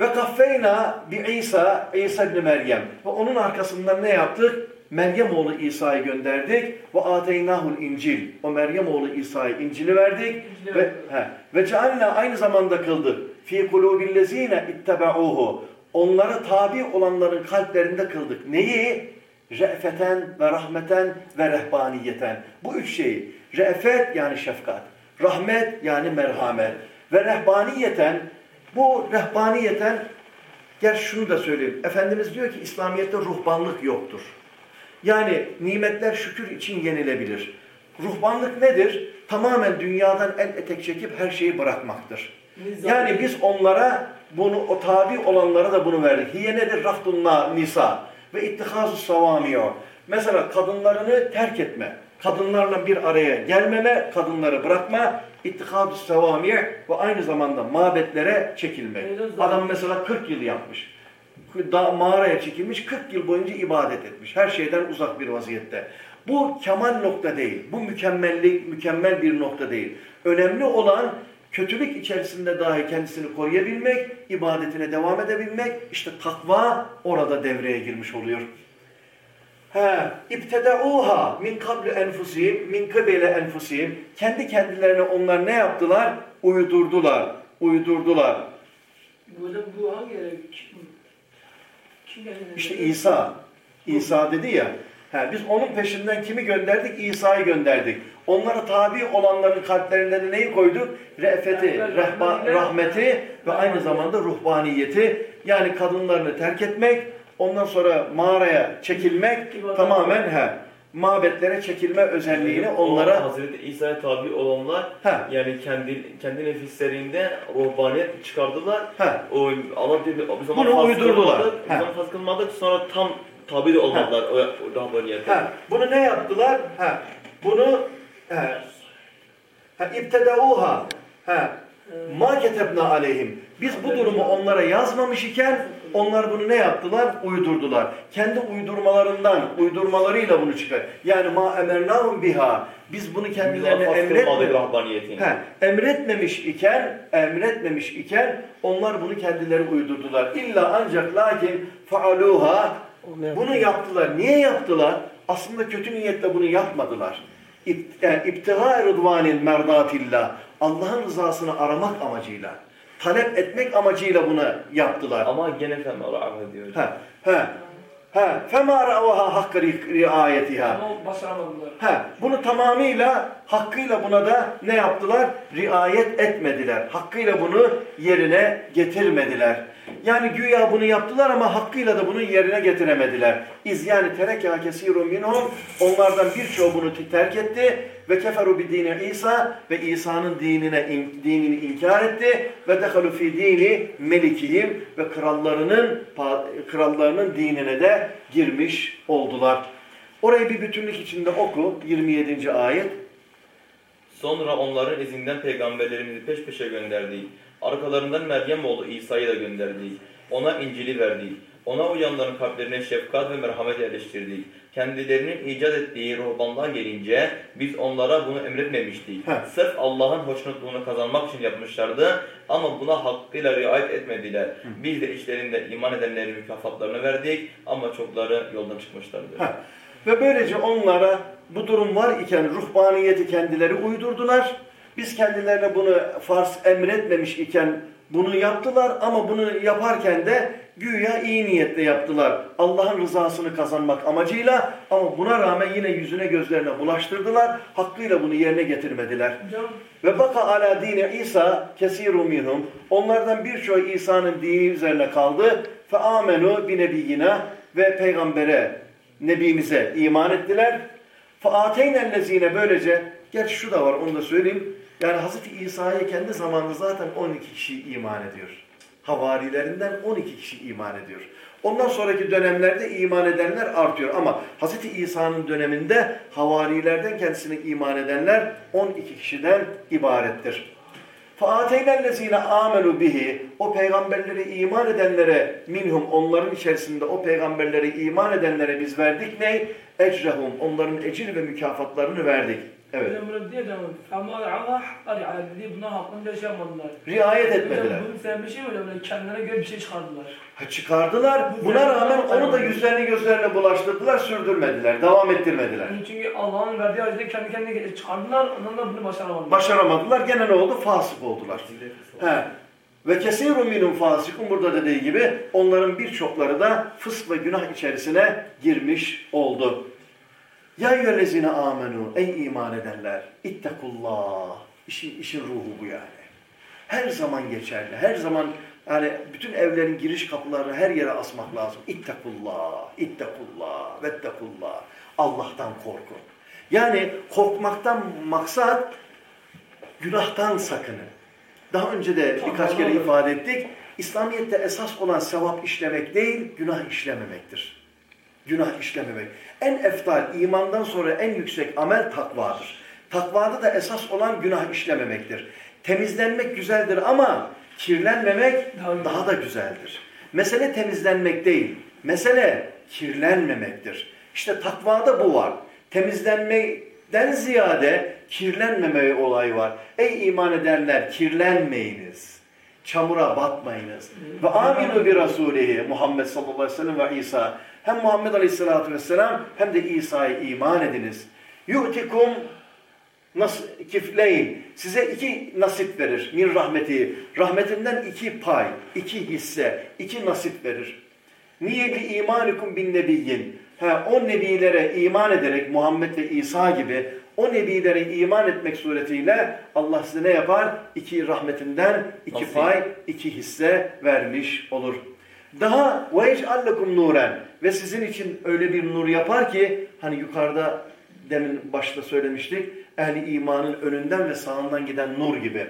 Ve kaffeyna bi İsa, İsa ibn Meryem. Ve onun arkasından ne yaptık? Meryem oğlu İsa'yı gönderdik. Ve ateynahul İncil. O Meryem oğlu İsa'yı İncil'i verdik. İncil'i Ve, he, ve cealna aynı zamanda kıldık. Fi kulubillezine ittebe'uhu. Onlara tabi olanların kalplerinde kıldık. Neyi? Re'feten ve rahmeten ve rehbaniyeten. Bu üç şeyi. Re'fet yani şefkat. Rahmet yani merhamet. Ve rehbaniyeten bu rehbaniyeten Gel şunu da söyleyeyim. Efendimiz diyor ki İslamiyet'te ruhbanlık yoktur. Yani nimetler şükür için yenilebilir. Ruhbanlık nedir? Tamamen dünyadan el etek çekip her şeyi bırakmaktır. Yani biz onlara bunu o tabi olanlara da bunu verdik. Hiye nedir? Rahdunna nisa ve ittihazu savamiyo. Mesela kadınlarını terk etme. Kadınlarla bir araya gelmeme, kadınları bırakma, ittihazu savamiyo ve aynı zamanda mabetlere çekilmek. Adam mesela 40 yıl yapmış. Da mağaraya çekilmiş 40 yıl boyunca ibadet etmiş. Her şeyden uzak bir vaziyette. Bu kemal nokta değil. Bu mükemmellik, mükemmel bir nokta değil. Önemli olan kötülük içerisinde dahi kendisini koruyabilmek, ibadetine devam edebilmek. İşte takva orada devreye girmiş oluyor. He, ibtedauha min kabli enfusihim min kıbele enfusihim. Kendi kendilerine onlar ne yaptılar? Uydurdular. uydurdular. Burada bu hangi yere? Kim, kim? İşte İsa. İsa dedi ya. He, biz onun peşinden kimi gönderdik? İsa'yı gönderdik. Onlara tabi olanların kalplerinde de neyi koyduk? Re'feti, rehba, rahmeti ve aynı zamanda ruhbaniyeti. Yani kadınlarını terk etmek, ondan sonra mağaraya çekilmek, tamamen he, mabetlere çekilme özelliğini onlara Hazreti İsa'ya tabi olanlar Ha. yani kendi kendi nefislerinde ruhbaniyet çıkardılar. Ha. O Allah dedi biz ona Bunu uydurdular. Biz Ha. ona sonra tam tabi de olmadılar o, o ruhbaniyete. Ha, bunu ne yaptılar? Ha, bunu ha, ha, ibtedauha. Ha, ma ketebna aleyhim. Biz bu durumu onlara yazmamış iken onlar bunu ne yaptılar? Uydurdular. Kendi uydurmalarından, uydurmalarıyla bunu çıkar. Yani ma emernahum biha. Biz bunu kendilerine emretmedik. He, emretmemiş iken, emretmemiş iken onlar bunu kendileri uydurdular. İlla ancak lakin faaluha bunu yaptılar. Niye yaptılar? Aslında kötü niyetle bunu yapmadılar. İpt, yani İptiga rıdvanil merdatillah. Allah'ın rızasını aramak amacıyla, talep etmek amacıyla bunu yaptılar. Ama gene femara diyor. Ha, ha, ha. Fema ra'vaha hakka riayetiha. Ama başaramadılar. Ha, bunu tamamıyla hakkıyla buna da ne yaptılar? Riayet etmediler. Hakkıyla bunu yerine getirmediler. Yani güya bunu yaptılar ama hakkıyla da bunu yerine getiremediler. İz yani tereka kesirun minhum onlardan birçoğu bunu terk etti ve keferu bi dini İsa ve İsa'nın dinine in- dinini inkar etti ve dehalu fi dini melikihim ve krallarının krallarının dinine de girmiş oldular. Orayı bir bütünlük içinde oku 27. ayet. Sonra onların izinden peygamberlerimizi peş peşe gönderdik. Arkalarından Meryem oğlu İsa'yı da gönderdik. Ona İncil'i verdik. Ona uyanların kalplerine şefkat ve merhamet yerleştirdik. Kendilerinin icat ettiği ruhbanlığa gelince biz onlara bunu emretmemiştik. Heh. Sırf Allah'ın hoşnutluğunu kazanmak için yapmışlardı ama buna hakkıyla riayet etmediler. Biz de içlerinde iman edenlerin mükafatlarını verdik ama çokları yoldan çıkmışlardı. Heh. Ve böylece onlara bu durum var iken ruhbaniyeti kendileri uydurdular. Biz kendilerine bunu farz emretmemiş iken bunu yaptılar ama bunu yaparken de güya iyi niyetle yaptılar. Allah'ın rızasını kazanmak amacıyla ama buna rağmen yine yüzüne gözlerine bulaştırdılar. Hakkıyla bunu yerine getirmediler. Ve baka ala dini İsa kesirun minhum. Onlardan birçoğu İsa'nın dini üzerine kaldı. Fe amenu bi nebiyyina ve peygambere, nebimize iman ettiler. Fe ateynellezine böylece, gerçi şu da var onu da söyleyeyim. Yani Hazreti İsa'ya kendi zamanında zaten 12 kişi iman ediyor. Havarilerinden 12 kişi iman ediyor. Ondan sonraki dönemlerde iman edenler artıyor. Ama Hz. İsa'nın döneminde havarilerden kendisine iman edenler 12 kişiden ibarettir. فَاَتَيْنَا الَّذ۪ينَ آمَنُوا bihi O peygamberleri iman edenlere minhum onların içerisinde o peygamberleri iman edenlere biz verdik ne? Ecrehum onların ecir ve mükafatlarını verdik. Evet. şey yapmadılar. Riayet etmediler. bunun sen bir şey Kendilerine göre bir şey çıkardılar. Ha, çıkardılar. Buna rağmen onu da yüzlerine gözlerine bulaştırdılar, sürdürmediler, devam ettirmediler. Çünkü Allah'ın verdiği acıda kendi kendine çıkardılar. Ondan da bunu başaramadılar. Başaramadılar. Gene ne oldu? Fasık oldular. He. Ve kesirun minum fasikun burada dediği gibi onların birçokları da fısk ve günah içerisine girmiş oldu. Ya eyyühellezine amenu ey iman edenler ittekullah. İşin, işin ruhu bu yani. Her zaman geçerli. Her zaman yani bütün evlerin giriş kapılarını her yere asmak lazım. İttekullah, ittekullah, vettekullah. Allah'tan korkun. Yani korkmaktan maksat günahtan sakının. Daha önce de birkaç kere ifade ettik. İslamiyet'te esas olan sevap işlemek değil, günah işlememektir. Günah işlememek. En eftal, imandan sonra en yüksek amel takvadır. Takvada da esas olan günah işlememektir. Temizlenmek güzeldir ama kirlenmemek Daha- daha da güzeldir. Mesele temizlenmek değil, mesele kirlenmemektir. İşte takvada bu var. Temizlenmekten ziyade kirlenmeme olayı var. Ey iman edenler kirlenmeyiniz. Çamura batmayınız. Ve aminu bi rasulihi Muhammed sallallahu aleyhi ve sellem ve İsa. Hem Muhammed aleyhissalatü vesselam hem de İsa'ya iman ediniz. Yu'tikum kifleyn. Size iki nasip verir. Min rahmeti. Rahmetinden iki pay, iki hisse, iki nasip verir. Niye li imanikum bin nebiyyin? Ha, o nebilere iman ederek Muhammed ve İsa gibi o nebilere iman etmek suretiyle Allah size ne yapar? İki rahmetinden iki Nasip. pay, iki hisse vermiş olur. Daha ec'allekum nuren ve sizin için öyle bir nur yapar ki hani yukarıda demin başta söylemiştik ehli imanın önünden ve sağından giden nur gibi.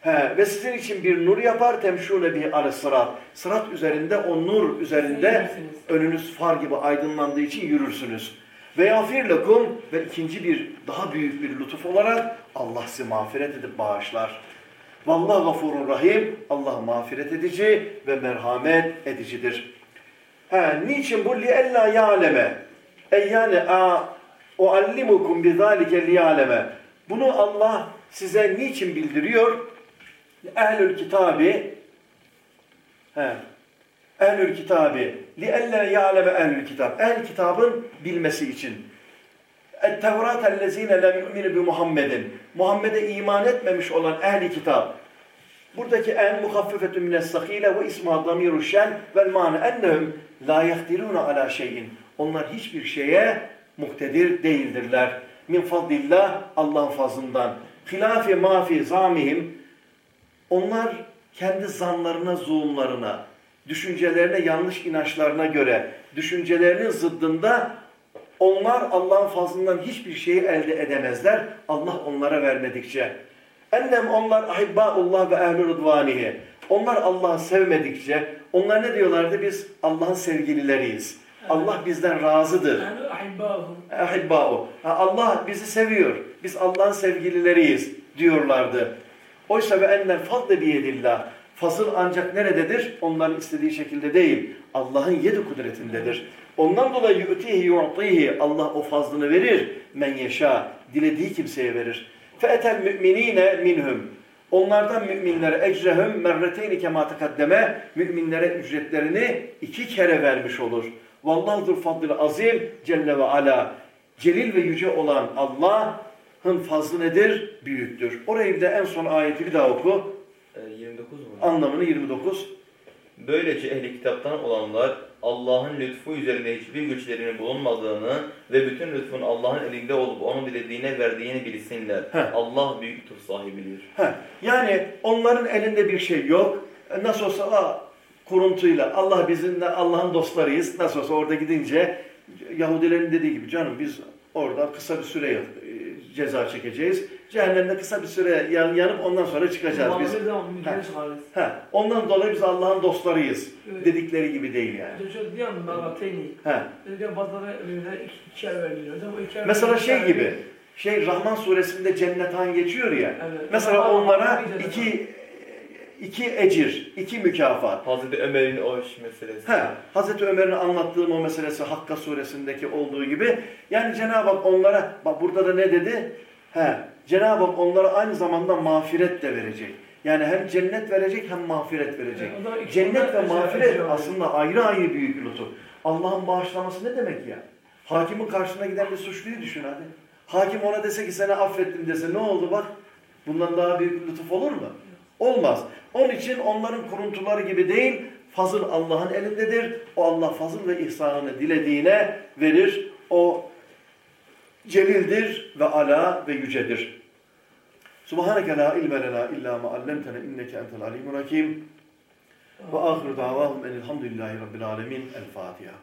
He, ve sizin için bir nur yapar temşûne bir ale sırat. Sırat üzerinde o nur üzerinde önünüz far gibi aydınlandığı için yürürsünüz. Ve yafir lekum ve ikinci bir daha büyük bir lütuf olarak Allah sizi mağfiret edip bağışlar. Vallahu gafurun rahim. Allah mağfiret edici ve merhamet edicidir. He, niçin bu li ella ya'leme? Ey yani a uallimukum bi zalike li ya'leme. Bunu Allah size niçin bildiriyor? Ehlül kitabi he, Ehlül kitabi li ella ya'leme ehlül kitab. Ehl kitabın bilmesi için. Ellezine lem yu'minu bi Muhammedin. Muhammed'e iman etmemiş olan ehli kitap. Buradaki en muhaffefetun mines sakile ve isma damiru şen vel mane ennehum la yahdiruna ala şeyin. Onlar hiçbir şeye muhtedir değildirler. Min fadlillah Allah'ın fazlından. Hilafi mafi zamihim onlar kendi zanlarına, zuumlarına, düşüncelerine, yanlış inançlarına göre, düşüncelerinin zıddında onlar Allah'ın fazlından hiçbir şeyi elde edemezler. Allah onlara vermedikçe. Ennem onlar ahibbaullah ve ehlü rıdvanihi. Onlar Allah'ı sevmedikçe, onlar ne diyorlardı? Biz Allah'ın sevgilileriyiz. Allah bizden razıdır. Ha, Allah bizi seviyor. Biz Allah'ın sevgilileriyiz diyorlardı. Oysa ve ennel fadle biyedillah. Fazıl ancak nerededir? Onların istediği şekilde değil. Allah'ın yedi kudretindedir. Ondan dolayı yu'tihi yu'tihi. Allah o fazlını verir. Men yeşâ. Dilediği kimseye verir. Fe'etel müminine minhum. Onlardan müminlere ecrehum merreteyni kema tekaddeme. Müminlere ücretlerini iki kere vermiş olur. Vallahu zul fadlil azim celle ve ala. Celil ve yüce olan Allah'ın fazlı nedir? Büyüktür. Orayı bir de en son ayeti bir daha oku. Ee, 29 mu? Anlamını 29. Böylece ehli kitaptan olanlar Allah'ın lütfu üzerinde hiçbir güçlerinin bulunmadığını ve bütün lütfun Allah'ın elinde olup onun dilediğine verdiğini bilsinler. Heh. Allah büyük lütuf sahibidir. Heh, yani onların elinde bir şey yok. E, Nasıl olsa aa, kuruntuyla Allah bizimle Allah'ın dostlarıyız. Nasıl olsa orada gidince Yahudilerin dediği gibi canım biz orada kısa bir süre ceza çekeceğiz. Cehennemde kısa bir süre yan, yanıp ondan sonra çıkacağız biz. Ha. ondan dolayı biz Allah'ın dostlarıyız. Evet. Dedikleri gibi değil yani. Mesela şey gibi, şey Rahman suresinde cennetan geçiyor ya. Evet. Mesela onlara iki iki ecir, iki mükafat. Hazreti Ömer'in o iş meselesi. He, Hazreti Ömer'in anlattığım o meselesi Hakka suresindeki olduğu gibi. Yani Cenab-ı Hak onlara, bak burada da ne dedi? He, Cenab-ı Hak onlara aynı zamanda mağfiret de verecek. Yani hem cennet verecek hem mağfiret verecek. İki- Cennet ve onlar mağfiret aslında ayrı ayrı büyük lütuf. Allah'ın bağışlaması ne demek ya? Hakimin karşısına giden bir suçluyu düşün hadi. Hakim ona dese ki seni affettim dese ne oldu bak? Bundan daha büyük bir lütuf olur mu? Olmaz. Onun için onların kuruntuları gibi değil, fazıl Allah'ın elindedir. O Allah fazıl ve ihsanını dilediğine verir. O celildir ve ala ve yücedir. Subhaneke la ilme lena illa ma allamtena inneke entel alimul hakim. Ve ahiru davahum enilhamdülillahi rabbil alemin. El Fatiha.